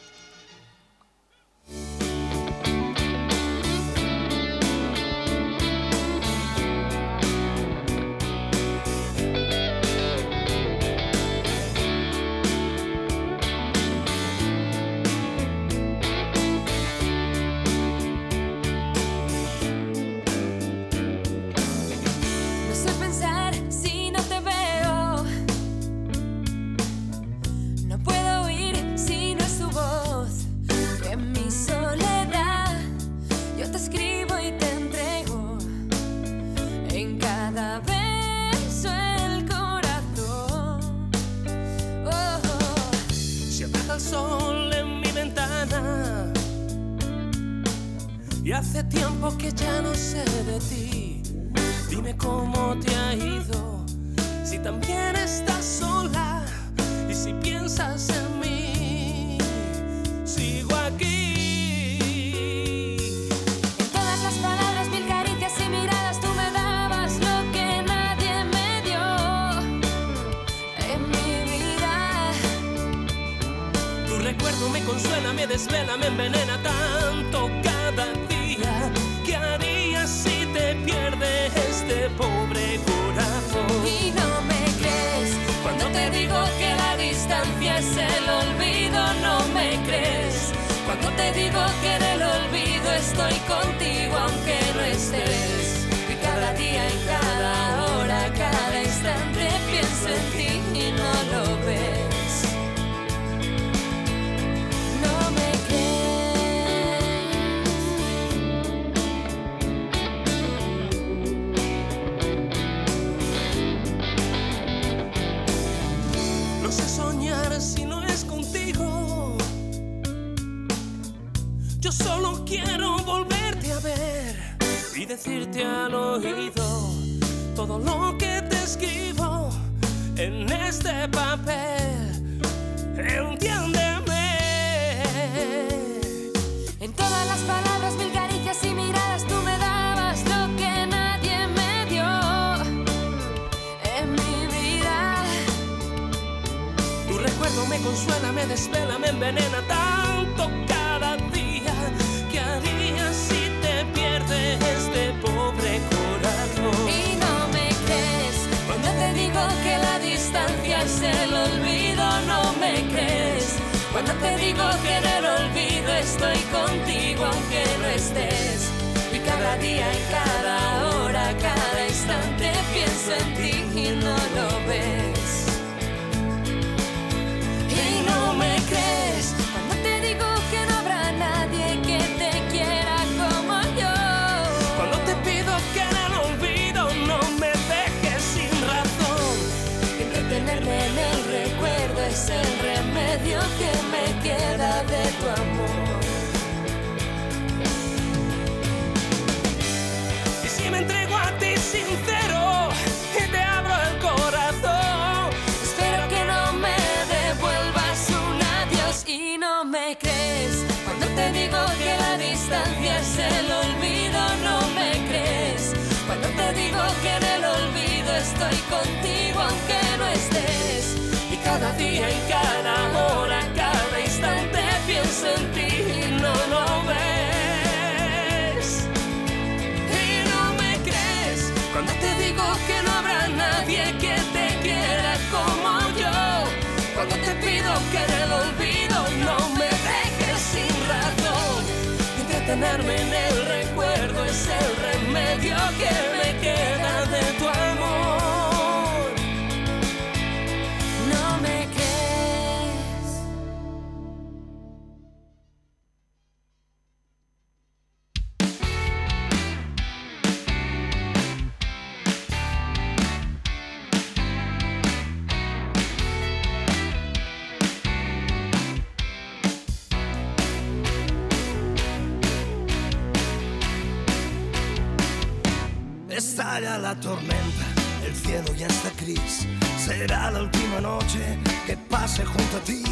Sol en mi ventana y hace tiempo que ya no sé de ti. Dime cómo te ha ido, si también estás sola y si piensas en desvela, me envenena tanto cada día. ¿Qué harías si te pierde este pobre corazón? Y no me crees cuando te digo que la distancia es el olvido, no me crees. Cuando te digo que en el olvido estoy contigo aunque decirte al oído todo lo que te escribo en este papel. Entiéndeme. En todas las palabras, mil caricias y miradas, tú me dabas lo que nadie me dio en mi vida. Tu recuerdo me consuela, me desvela, me envenena tanto cada día. ¿Qué harías si te pierde este pobre corazón? Y no me crees cuando te digo que la distancia es el olvido, no me crees. Cuando te digo que en el olvido estoy contigo aunque no estés. Y cada día, en cada hora, cada instante pienso en ti y no Mantenerme en el recuerdo es el remedio que pase junto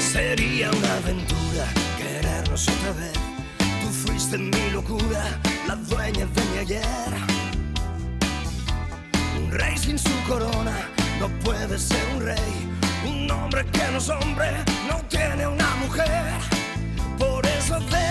Sería una aventura querernos otra vez. Tú fuiste mi locura, la dueña de mi ayer. Un rey sin su corona no puede ser un rey. Un hombre que no es hombre no tiene una mujer. Por eso debes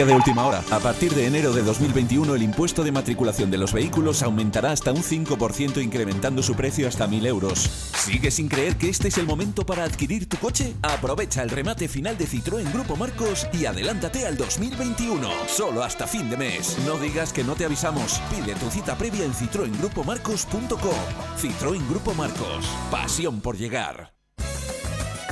De última hora. A partir de enero de 2021 el impuesto de matriculación de los vehículos aumentará hasta un 5% incrementando su precio hasta 1.000 euros. ¿Sigues sin creer que este es el momento para adquirir tu coche? Aprovecha el remate final de Citroën Grupo Marcos y adelántate al 2021. Solo hasta fin de mes. No digas que no te avisamos. Pide tu cita previa en citroengrupomarcos.com. Citroën Grupo Marcos. Pasión por llegar.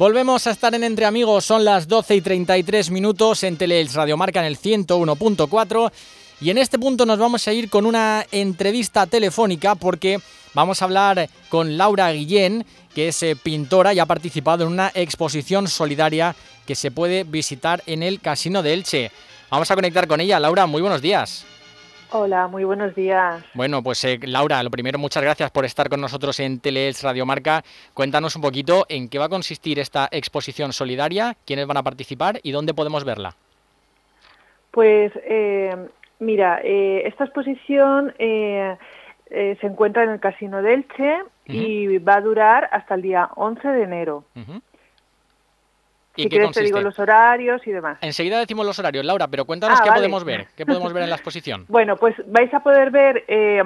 Volvemos a estar en Entre Amigos, son las 12 y 33 minutos en Teleels Radio Marca en el 101.4 y en este punto nos vamos a ir con una entrevista telefónica porque vamos a hablar con Laura Guillén, que es eh, pintora y ha participado en una exposición solidaria que se puede visitar en el Casino de Elche. Vamos a conectar con ella. Laura, muy buenos días. Hola, muy buenos días. Bueno, pues eh, Laura, lo primero, muchas gracias por estar con nosotros en Teleels Radio Marca. Cuéntanos un poquito en qué va a consistir esta exposición solidaria, quiénes van a participar y dónde podemos verla. Pues eh, mira, eh, esta exposición eh, se encuentra en el Casino de Elche y va a durar hasta el día 11 de enero. Si ¿Y qué quieres te digo los horarios y demás. Enseguida decimos los horarios, Laura, pero cuéntanos Ah, qué vale. podemos ver, qué podemos ver en la exposición. [laughs] Bueno, pues vais a poder ver eh,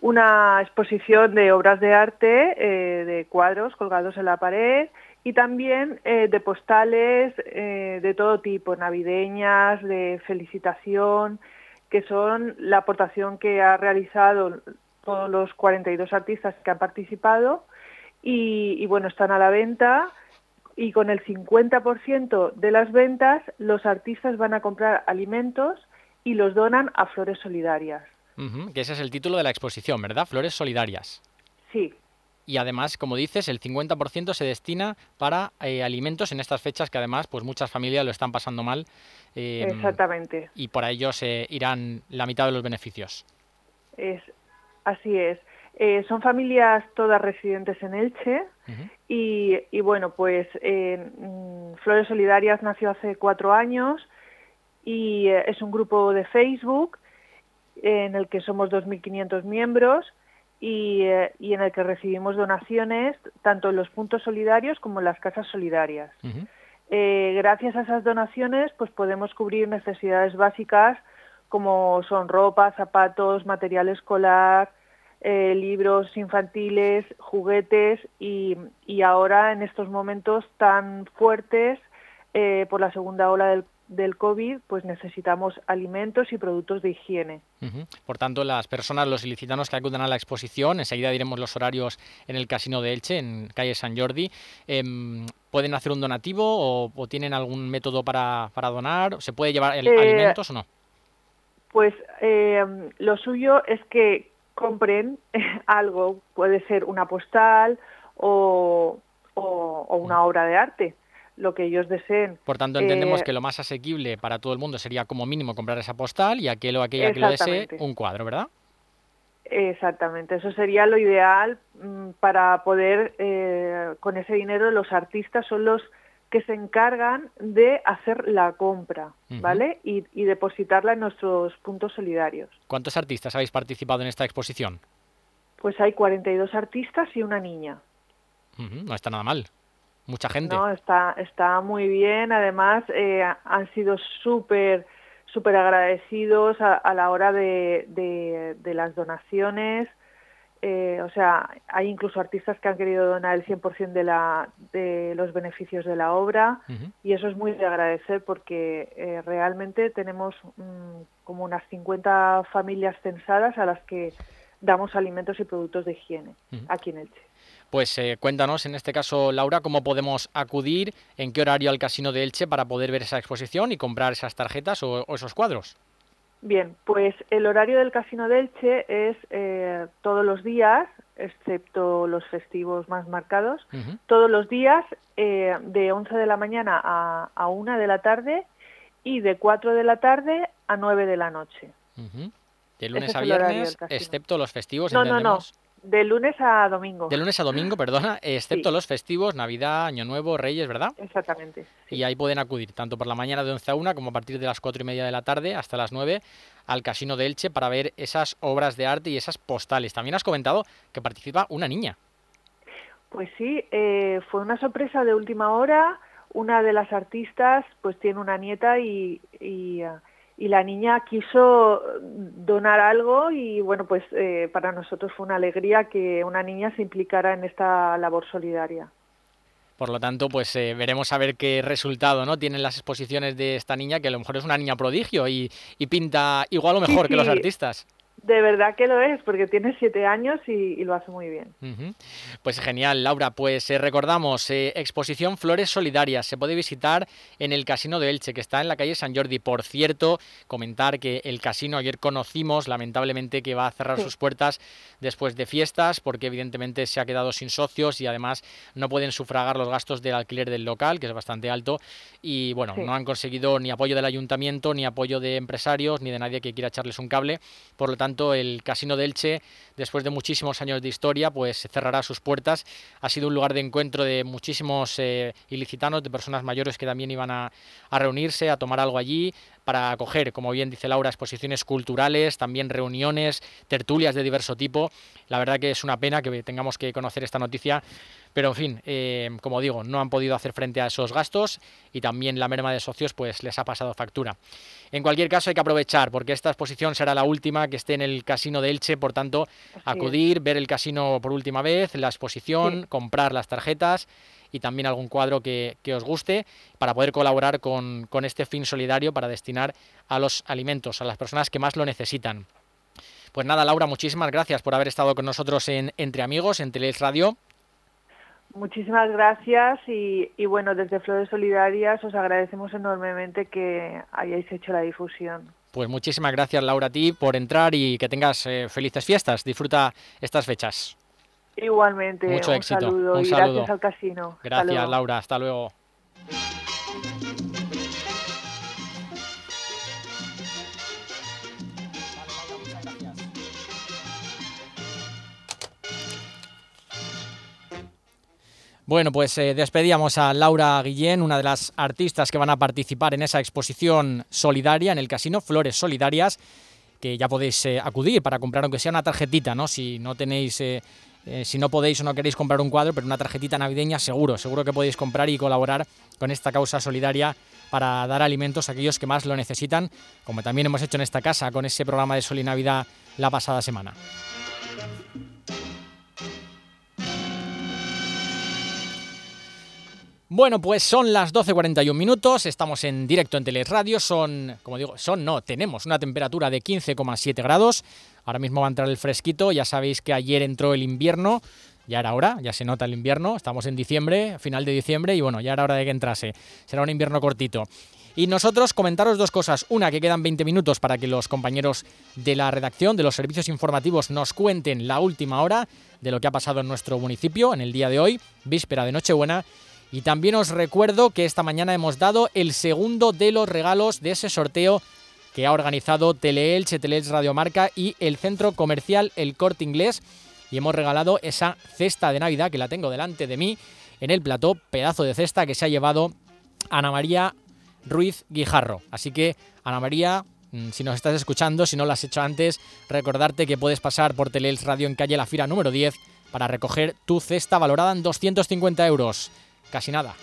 una exposición de obras de arte, eh, de cuadros colgados en la pared y también eh, de postales eh, de todo tipo, navideñas, de felicitación, que son la aportación que ha realizado todos los 42 artistas que han participado y, y, bueno, están a la venta y con el 50% de las ventas los artistas van a comprar alimentos y los donan a Flores Solidarias. Que ese es el título de la exposición, ¿verdad? Flores solidarias. Sí, Y además, como dices, el 50% se destina para eh, alimentos en estas fechas que además pues muchas familias lo están pasando mal eh, exactamente. y por ello se irán la mitad de los beneficios. Es, así es. Eh, son familias todas residentes en Elche y, y bueno, pues eh, mm, Flores Solidarias nació hace cuatro años y eh, es un grupo de Facebook en el que somos 2.500 miembros y, y en el que recibimos donaciones tanto en los puntos solidarios como en las casas solidarias. Gracias a esas donaciones pues podemos cubrir necesidades básicas como son ropa, zapatos, material escolar, eh, libros infantiles, juguetes y, y ahora en estos momentos tan fuertes eh, por la segunda ola del, del COVID pues necesitamos alimentos y productos de higiene. Por tanto, las personas, los ilicitanos que acudan a la exposición, enseguida diremos los horarios en el Casino de Elche, en calle San Jordi, em, ¿pueden hacer un donativo o, o tienen algún método para, para donar? ¿Se puede llevar el- Eh, alimentos o no? Pues eh, lo suyo es que compren [laughs] algo, puede ser una postal o, o- o una obra de arte, lo que ellos deseen. Por tanto, entendemos Eh, que lo más asequible para todo el mundo sería como mínimo comprar esa postal y aquel o aquella que lo desee un cuadro, ¿verdad? Exactamente, eso sería lo ideal mm, para poder, eh, con ese dinero, los artistas son los que se encargan de hacer la compra. ¿vale? Y, y depositarla en nuestros puntos solidarios. ¿Cuántos artistas habéis participado en esta exposición? Pues hay 42 artistas y una niña. No está nada mal. Mucha gente. No, está, está muy bien. Además, eh, han sido súper súper agradecidos a, a la hora de, de- de las donaciones. Eh, o sea, hay incluso artistas que han querido donar el 100% de, la, de los beneficios de la obra y eso es muy de agradecer porque eh, realmente tenemos mm, como unas 50 familias censadas a las que damos alimentos y productos de higiene aquí en Elche. Pues eh, cuéntanos, en este caso, Laura, cómo podemos acudir, en qué horario al Casino de Elche para poder ver esa exposición y comprar esas tarjetas o, o esos cuadros. Bien, pues el horario del Casino de Elche es eh, todos los días, excepto los festivos más marcados, todos los días eh, de 11 de la mañana a, a 1 de la tarde y de 4 de la tarde a 9 de la noche. De lunes es a viernes, excepto los festivos, No, no, no. De lunes a domingo. De lunes a domingo, perdona, excepto los festivos, Navidad, Año Nuevo, Reyes, ¿verdad? Exactamente. Y ahí pueden acudir, tanto por la mañana de 11 a 1 como a partir de las 4 y media de la tarde hasta las 9 al Casino de Elche para ver esas obras de arte y esas postales. También has comentado que participa una niña. Pues sí, eh, fue una sorpresa de última hora. Una de las artistas pues tiene una nieta y, y, ah, y la niña quiso donar algo y bueno, pues eh, para nosotros fue una alegría que una niña se implicara en esta labor solidaria. Por lo tanto, pues eh, veremos a ver qué resultado ¿no? tienen las exposiciones de esta niña, que a lo mejor es una niña prodigio y, y pinta igual o Sí, mejor que los artistas. De verdad que lo es, porque tiene siete años y, y lo hace muy bien. Pues genial, Laura. Pues eh, recordamos, eh, exposición Flores Solidarias. Se puede visitar en el Casino de Elche, que está en la calle San Jordi. Por cierto, comentar que el casino ayer conocimos, lamentablemente, que va a cerrar Sí. sus puertas después de fiestas, porque evidentemente se ha quedado sin socios y además no pueden sufragar los gastos del alquiler del local, que es bastante alto. Y bueno, Sí. no han conseguido ni apoyo del ayuntamiento, ni apoyo de empresarios, ni de nadie que quiera echarles un cable. Por lo tanto, el Casino de Elche, después de muchísimos años de historia, pues cerrará sus puertas. Ha sido un lugar de encuentro de muchísimos eh, ilicitanos, de personas mayores que también iban a, a reunirse, a tomar algo allí, para acoger, como bien dice Laura, exposiciones culturales, también reuniones, tertulias de diverso tipo. La verdad que es una pena que tengamos que conocer esta noticia, pero en fin, eh, como digo, no han podido hacer frente a esos gastos y también la merma de socios pues les ha pasado factura. En cualquier caso hay que aprovechar porque esta exposición será la última que esté en el casino de Elche, por tanto, acudir, ver el casino por última vez, la exposición, Sí. comprar las tarjetas y también algún cuadro que, que os guste para poder colaborar con, con este fin solidario para destinar a los alimentos, a las personas que más lo necesitan. Pues nada, Laura, muchísimas gracias por haber estado con nosotros en Entre Amigos, en Teleels Radio. Muchísimas gracias y, y bueno, desde Flores Solidarias os agradecemos enormemente que hayáis hecho la difusión. Pues muchísimas gracias, Laura, a ti por entrar y que tengas eh, felices fiestas. Disfruta estas fechas. Igualmente, Mucho un éxito, saludo un y saludo. gracias al casino. Gracias. Laura. Hasta luego. Bueno, pues eh, despedíamos a Laura Guillén, una de las artistas que van a participar en esa exposición solidaria en el casino Flores Solidarias, que ya podéis eh, acudir para comprar, aunque sea una tarjetita, ¿no? Si no tenéis, eh, eh, si no podéis o no queréis comprar un cuadro, pero una tarjetita navideña, seguro, seguro que podéis comprar y colaborar con esta causa solidaria para dar alimentos a aquellos que más lo necesitan, como también hemos hecho en esta casa con ese programa de Sol y Navidad la pasada semana. Bueno, pues son las 12.41 minutos, estamos en directo en Teles Radio, son, como digo, son, no, tenemos una temperatura de 15,7 grados, ahora mismo va a entrar el fresquito, ya sabéis que ayer entró el invierno, ya era hora, ya se nota el invierno, estamos en diciembre, final de diciembre, y bueno, ya era hora de que entrase, será un invierno cortito. Y nosotros comentaros dos cosas. Una, que quedan 20 minutos para que los compañeros de la redacción, de los servicios informativos, nos cuenten la última hora de lo que ha pasado en nuestro municipio en el día de hoy, víspera de Nochebuena. Y también os recuerdo que esta mañana hemos dado el segundo de los regalos de ese sorteo que ha organizado Teleelche, Teleelch Radiomarca y el centro comercial El Corte Inglés. Y hemos regalado esa cesta de Navidad que la tengo delante de mí en el plató, pedazo de cesta que se ha llevado Ana María Ruiz Guijarro. Así que, Ana María, mm, si nos estás escuchando, si no lo has hecho antes, recordarte que puedes pasar por Teleelch Radio en calle La Fira número 10 para recoger tu cesta valorada en 250 euros. Casi nada.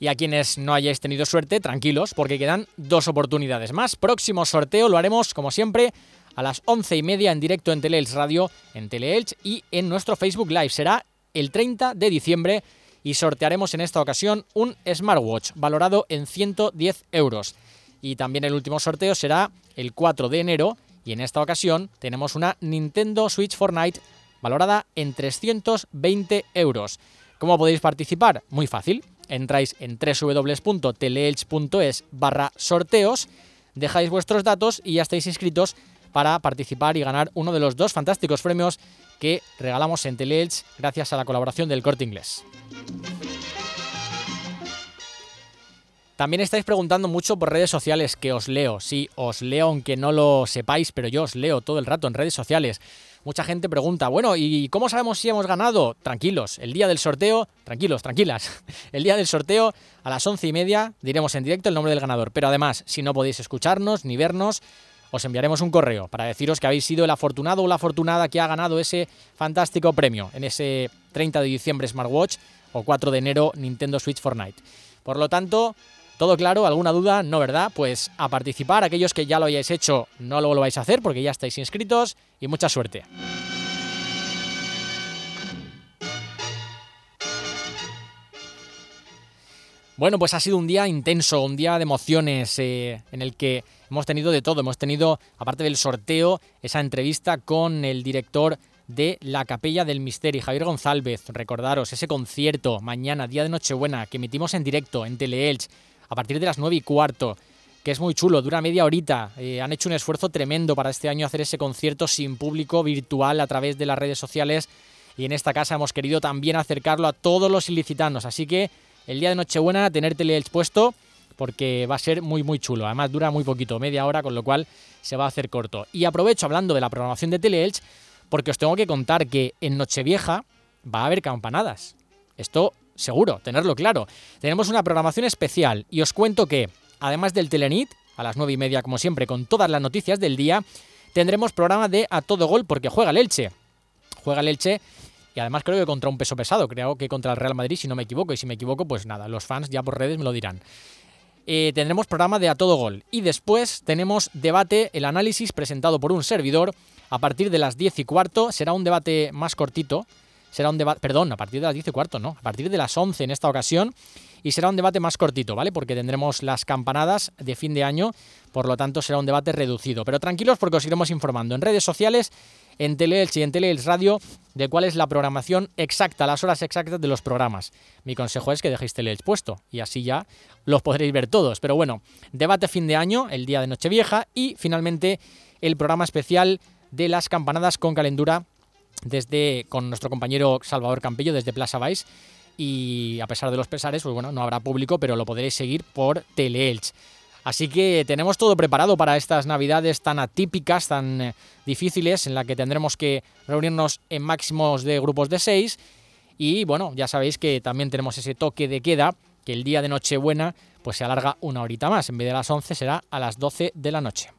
Y a quienes no hayáis tenido suerte, tranquilos, porque quedan dos oportunidades más. Próximo sorteo lo haremos, como siempre, a las once y media en directo en Teleelch Radio, en Teleelch y en nuestro Facebook Live. Será el 30 de diciembre y sortearemos en esta ocasión un smartwatch valorado en 110 euros. Y también el último sorteo será el 4 de enero y en esta ocasión tenemos una Nintendo Switch Fortnite valorada en 320 euros. ¿Cómo podéis participar? Muy fácil. Entráis en www.teleelch.es barra sorteos, dejáis vuestros datos y ya estáis inscritos para participar y ganar uno de los dos fantásticos premios que regalamos en Teleelch gracias a la colaboración del Corte Inglés. También estáis preguntando mucho por redes sociales, que os leo. Sí, os leo aunque no lo sepáis, pero yo os leo todo el rato en redes sociales. Mucha gente pregunta, bueno, ¿y cómo sabemos si hemos ganado? Tranquilos, el día del sorteo, tranquilos, tranquilas. [laughs] El día del sorteo, a las once y media, diremos en directo el nombre del ganador. Pero además, si no podéis escucharnos ni vernos, os enviaremos un correo para deciros que habéis sido el afortunado o la afortunada que ha ganado ese fantástico premio en ese 30 de diciembre Smartwatch o 4 de enero Nintendo Switch Fortnite. Por lo tanto, todo claro, alguna duda, no verdad, pues a participar, aquellos que ya lo hayáis hecho, no lo volváis a hacer porque ya estáis inscritos y mucha suerte. Bueno, pues ha sido un día intenso, un día de emociones eh, en el que hemos tenido de todo. Hemos tenido, aparte del sorteo, esa entrevista con el director de La Capella del Misterio, Javier González. Recordaros ese concierto mañana, día de Nochebuena, que emitimos en directo en Teleelch a partir de las 9 y cuarto, que es muy chulo, dura media horita. Eh, han hecho un esfuerzo tremendo para este año hacer ese concierto sin público, virtual, a través de las redes sociales. Y en esta casa hemos querido también acercarlo a todos los ilicitanos. Así que el día de Nochebuena tener Teleelch puesto porque va a ser muy muy chulo. Además dura muy poquito, media hora, con lo cual se va a hacer corto. Y aprovecho hablando de la programación de Teleelch porque os tengo que contar que en Nochevieja va a haber campanadas. Esto seguro, tenerlo claro. Tenemos una programación especial y os cuento que, además del Telenit, a las nueve y media como siempre, con todas las noticias del día, tendremos programa de A Todo Gol porque juega el Elche. Juega el Elche y además creo que contra un peso pesado, creo que contra el Real Madrid, si no me equivoco, y si me equivoco, pues nada, los fans ya por redes me lo dirán. Eh, tendremos programa de A Todo Gol y después tenemos debate, el análisis presentado por un servidor a partir de las 10 y cuarto. Será un debate más cortito, será un debate, perdón, a partir de las 10 y cuarto, no, a partir de las 11 en esta ocasión y será un debate más cortito, ¿vale? Porque tendremos las campanadas de fin de año, por lo tanto será un debate reducido. Pero tranquilos porque os iremos informando en redes sociales, en Teleelch y en Teleelch Radio de cuál es la programación exacta, las horas exactas de los programas. Mi consejo es que dejéis Teleelch puesto y así ya los podréis ver todos. Pero bueno, debate fin de año, el día de Nochevieja y finalmente el programa especial de las campanadas con calendura desde con nuestro compañero Salvador Campello desde Plaza Vice y a pesar de los pesares, pues bueno, no habrá público, pero lo podréis seguir por Teleelch. Así que tenemos todo preparado para estas navidades tan atípicas, tan eh, difíciles, en la que tendremos que reunirnos en máximos de grupos de seis. Y bueno, ya sabéis que también tenemos ese toque de queda, que el día de Nochebuena pues se alarga una horita más. En vez de las 11 será a las 12 de la noche.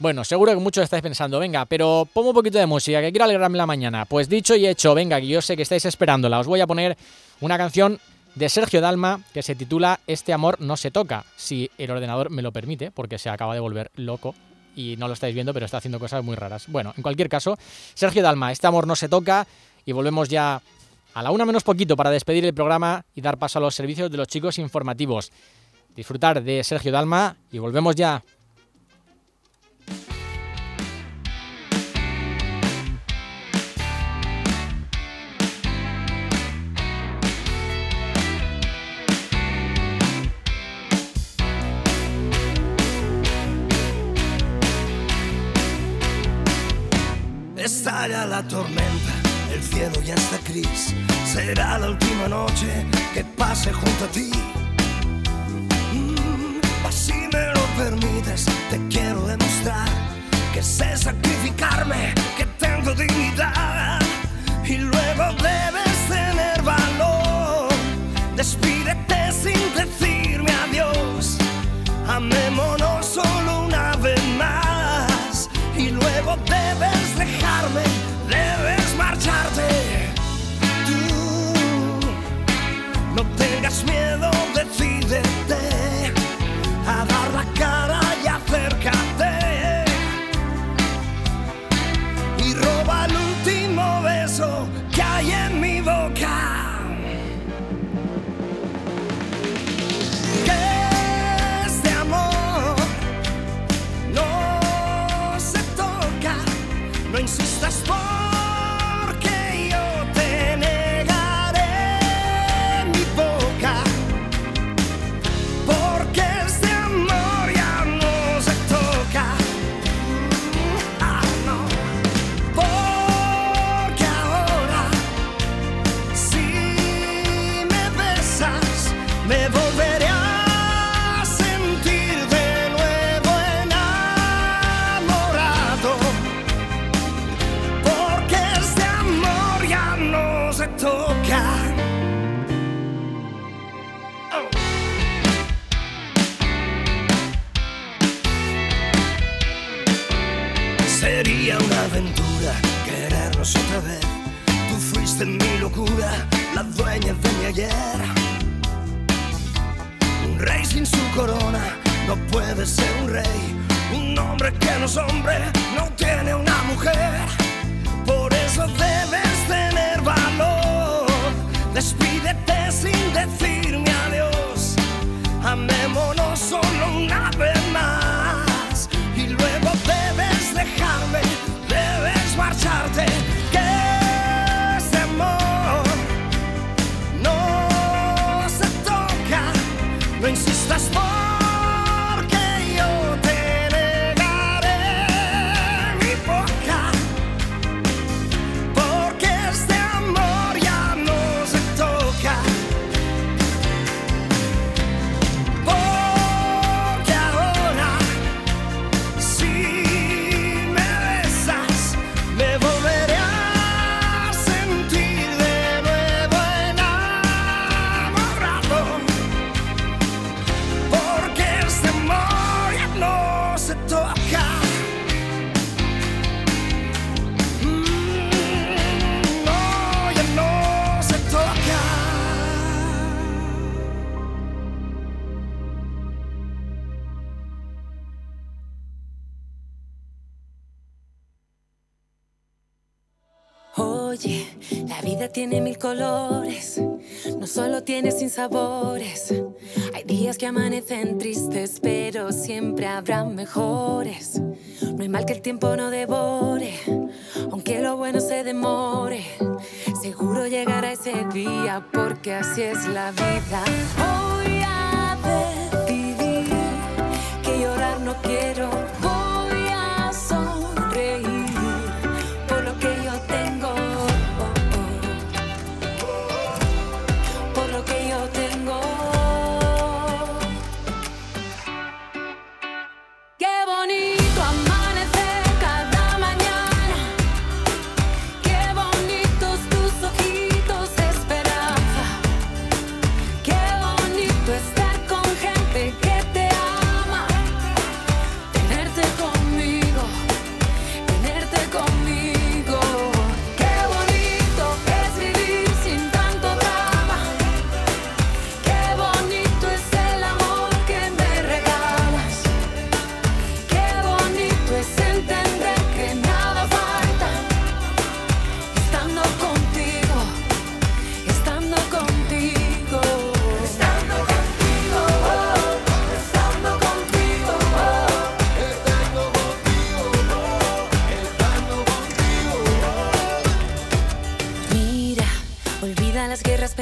Bueno, seguro que muchos estáis pensando, venga, pero pongo un poquito de música, que quiero alegrarme la mañana. Pues dicho y hecho, venga, que yo sé que estáis esperándola. Os voy a poner una canción de Sergio Dalma que se titula Este amor no se toca, si el ordenador me lo permite, porque se acaba de volver loco y no lo estáis viendo, pero está haciendo cosas muy raras. Bueno, en cualquier caso, Sergio Dalma, Este amor no se toca y volvemos ya a la una menos poquito para despedir el programa y dar paso a los servicios de los chicos informativos. Disfrutar de Sergio Dalma y volvemos ya. La tormenta, el cielo ya está gris. Será la última noche que pase junto a ti. Mm, si me lo permites, te quiero demostrar que sé sacrificarme, que tengo dignidad. Y luego debes tener valor. Despídete sin decirme adiós. Amémonos miedo, decídete a dar la cara y acércate. Y roba el último beso que hay en mi Fuiste mi locura, la dueña de mi ayer. Un rey sin su corona no puede ser un rey. Un hombre que no es hombre no tiene una mujer. Por eso debes tener valor. Despídete sin decirme adiós. Amémonos solo una vez No insistas colores, no solo tiene sin sabores. Hay días que amanecen tristes, pero siempre habrá mejores. No hay mal que el tiempo no devore, aunque lo bueno se demore. Seguro llegará ese día, porque así es la vida. Voy a decidir que llorar no quiero.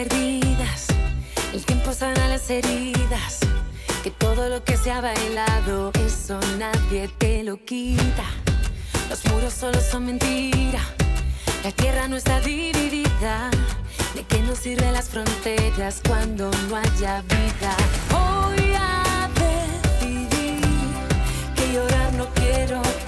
Perdidas. El tiempo sana las heridas. Que todo lo que se ha bailado, eso nadie te lo quita. Los muros solo son mentira. La tierra no está dividida. ¿De qué nos sirven las fronteras cuando no haya vida? Voy a decidir que llorar no quiero.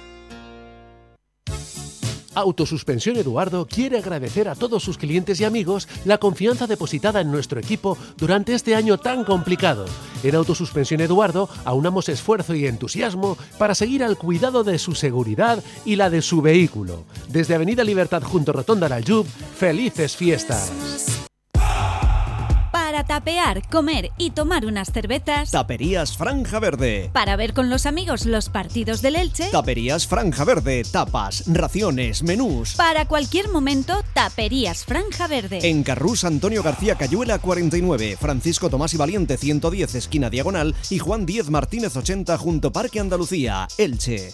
Autosuspensión Eduardo quiere agradecer a todos sus clientes y amigos la confianza depositada en nuestro equipo durante este año tan complicado. En Autosuspensión Eduardo aunamos esfuerzo y entusiasmo para seguir al cuidado de su seguridad y la de su vehículo. Desde Avenida Libertad junto a Rotonda Laljub, felices fiestas. Para tapear, comer y tomar unas cervezas. Taperías Franja Verde. Para ver con los amigos los partidos del Elche. Taperías Franja Verde. Tapas, raciones, menús. Para cualquier momento, Taperías Franja Verde. En Carrús Antonio García Cayuela 49, Francisco Tomás y Valiente 110 esquina diagonal y Juan 10 Martínez 80 junto Parque Andalucía, Elche.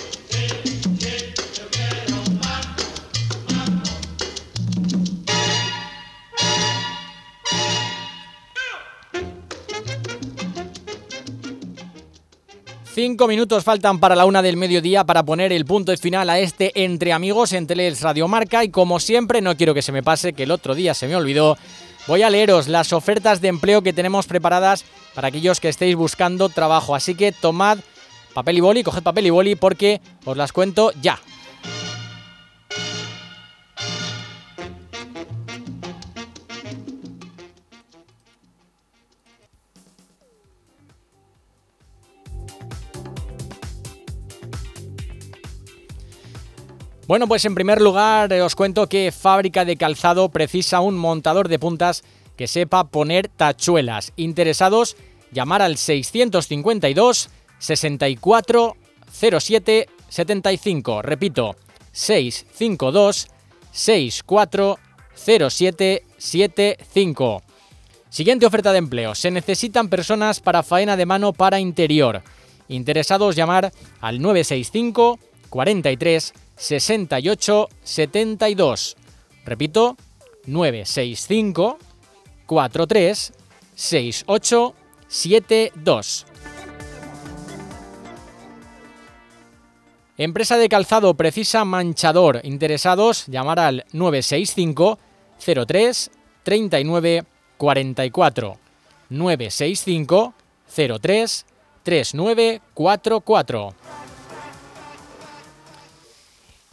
Cinco minutos faltan para la una del mediodía para poner el punto final a este Entre Amigos en Teleels Radio Marca y como siempre no quiero que se me pase que el otro día se me olvidó. Voy a leeros las ofertas de empleo que tenemos preparadas para aquellos que estéis buscando trabajo. Así que tomad papel y boli, coged papel y boli porque os las cuento ya. Bueno, pues en primer lugar eh, os cuento que Fábrica de Calzado precisa un montador de puntas que sepa poner tachuelas. Interesados, llamar al 652 64 07 75. Repito, 652 64 07 75. Siguiente oferta de empleo. Se necesitan personas para faena de mano para interior. Interesados, llamar al 965 43 68 72. Repito, 965 43 68 72. Empresa de calzado precisa manchador. Interesados, llamar al 965 03 39 44. 965 03 39 44.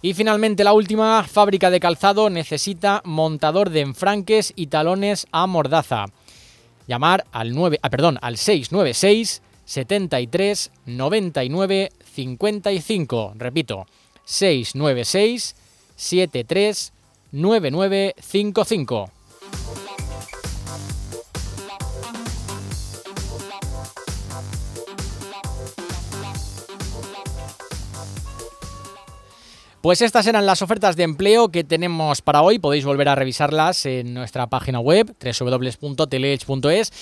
Y finalmente la última, fábrica de calzado necesita montador de enfranques y talones a mordaza. Llamar al 9, ah, perdón, al 696 73 99 55. Repito, 696 73 99 Pues estas eran las ofertas de empleo que tenemos para hoy. Podéis volver a revisarlas en nuestra página web www.teleech.es.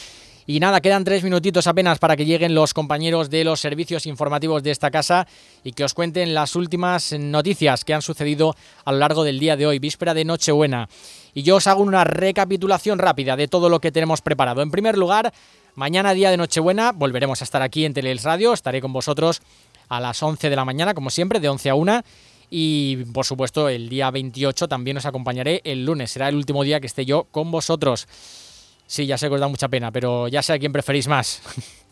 Y nada, quedan tres minutitos apenas para que lleguen los compañeros de los servicios informativos de esta casa y que os cuenten las últimas noticias que han sucedido a lo largo del día de hoy, víspera de Nochebuena. Y yo os hago una recapitulación rápida de todo lo que tenemos preparado. En primer lugar, mañana día de Nochebuena volveremos a estar aquí en Teleels Radio. Estaré con vosotros a las 11 de la mañana, como siempre, de 11 a 1. Y por supuesto, el día 28 también os acompañaré el lunes. Será el último día que esté yo con vosotros. Sí, ya sé que os da mucha pena, pero ya sé a quién preferís más. [laughs]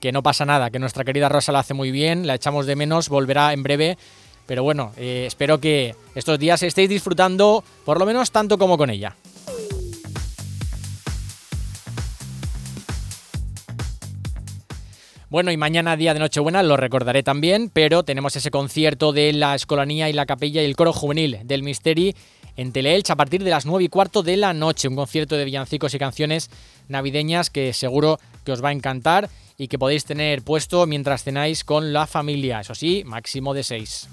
que no pasa nada, que nuestra querida Rosa la hace muy bien, la echamos de menos, volverá en breve Pero bueno, eh, espero que estos días estéis disfrutando por lo menos tanto como con ella. Bueno, y mañana día de Nochebuena lo recordaré también, pero tenemos ese concierto de la Escolanía y la Capilla y el Coro Juvenil del Misteri en Teleelch a partir de las 9 y cuarto de la noche. Un concierto de villancicos y canciones navideñas que seguro que os va a encantar y que podéis tener puesto mientras cenáis con la familia. Eso sí, máximo de 6.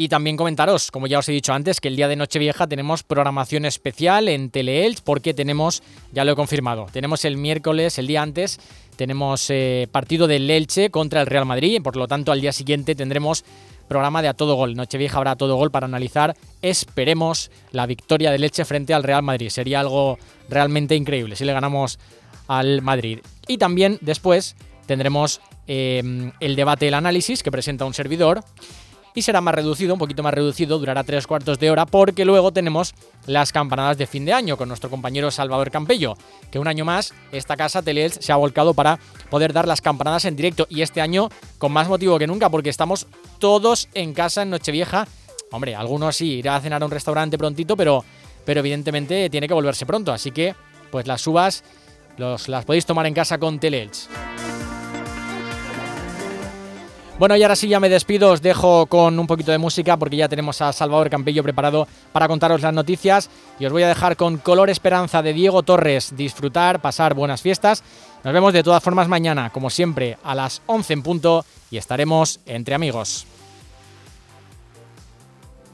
Y también comentaros, como ya os he dicho antes, que el día de Nochevieja tenemos programación especial en Teleelch porque tenemos, ya lo he confirmado, tenemos el miércoles, el día antes, tenemos eh, partido del Elche contra el Real Madrid, por lo tanto al día siguiente tendremos programa de a todo gol. Nochevieja habrá a todo gol para analizar, esperemos, la victoria del Elche frente al Real Madrid. Sería algo realmente increíble si le ganamos al Madrid. Y también después tendremos eh, el debate, el análisis que presenta un servidor y será más reducido, un poquito más reducido, durará tres cuartos de hora, porque luego tenemos las campanadas de fin de año con nuestro compañero Salvador Campello, que un año más esta casa Teleelch se ha volcado para poder dar las campanadas en directo y este año con más motivo que nunca, porque estamos todos en casa en Nochevieja. Hombre, algunos sí irá a cenar a un restaurante prontito, pero, pero evidentemente tiene que volverse pronto, así que pues las uvas los, las podéis tomar en casa con Teleelch. Bueno, y ahora sí ya me despido, os dejo con un poquito de música porque ya tenemos a Salvador Campello preparado para contaros las noticias y os voy a dejar con Color Esperanza de Diego Torres, disfrutar, pasar buenas fiestas. Nos vemos de todas formas mañana, como siempre, a las 11 en punto y estaremos entre amigos.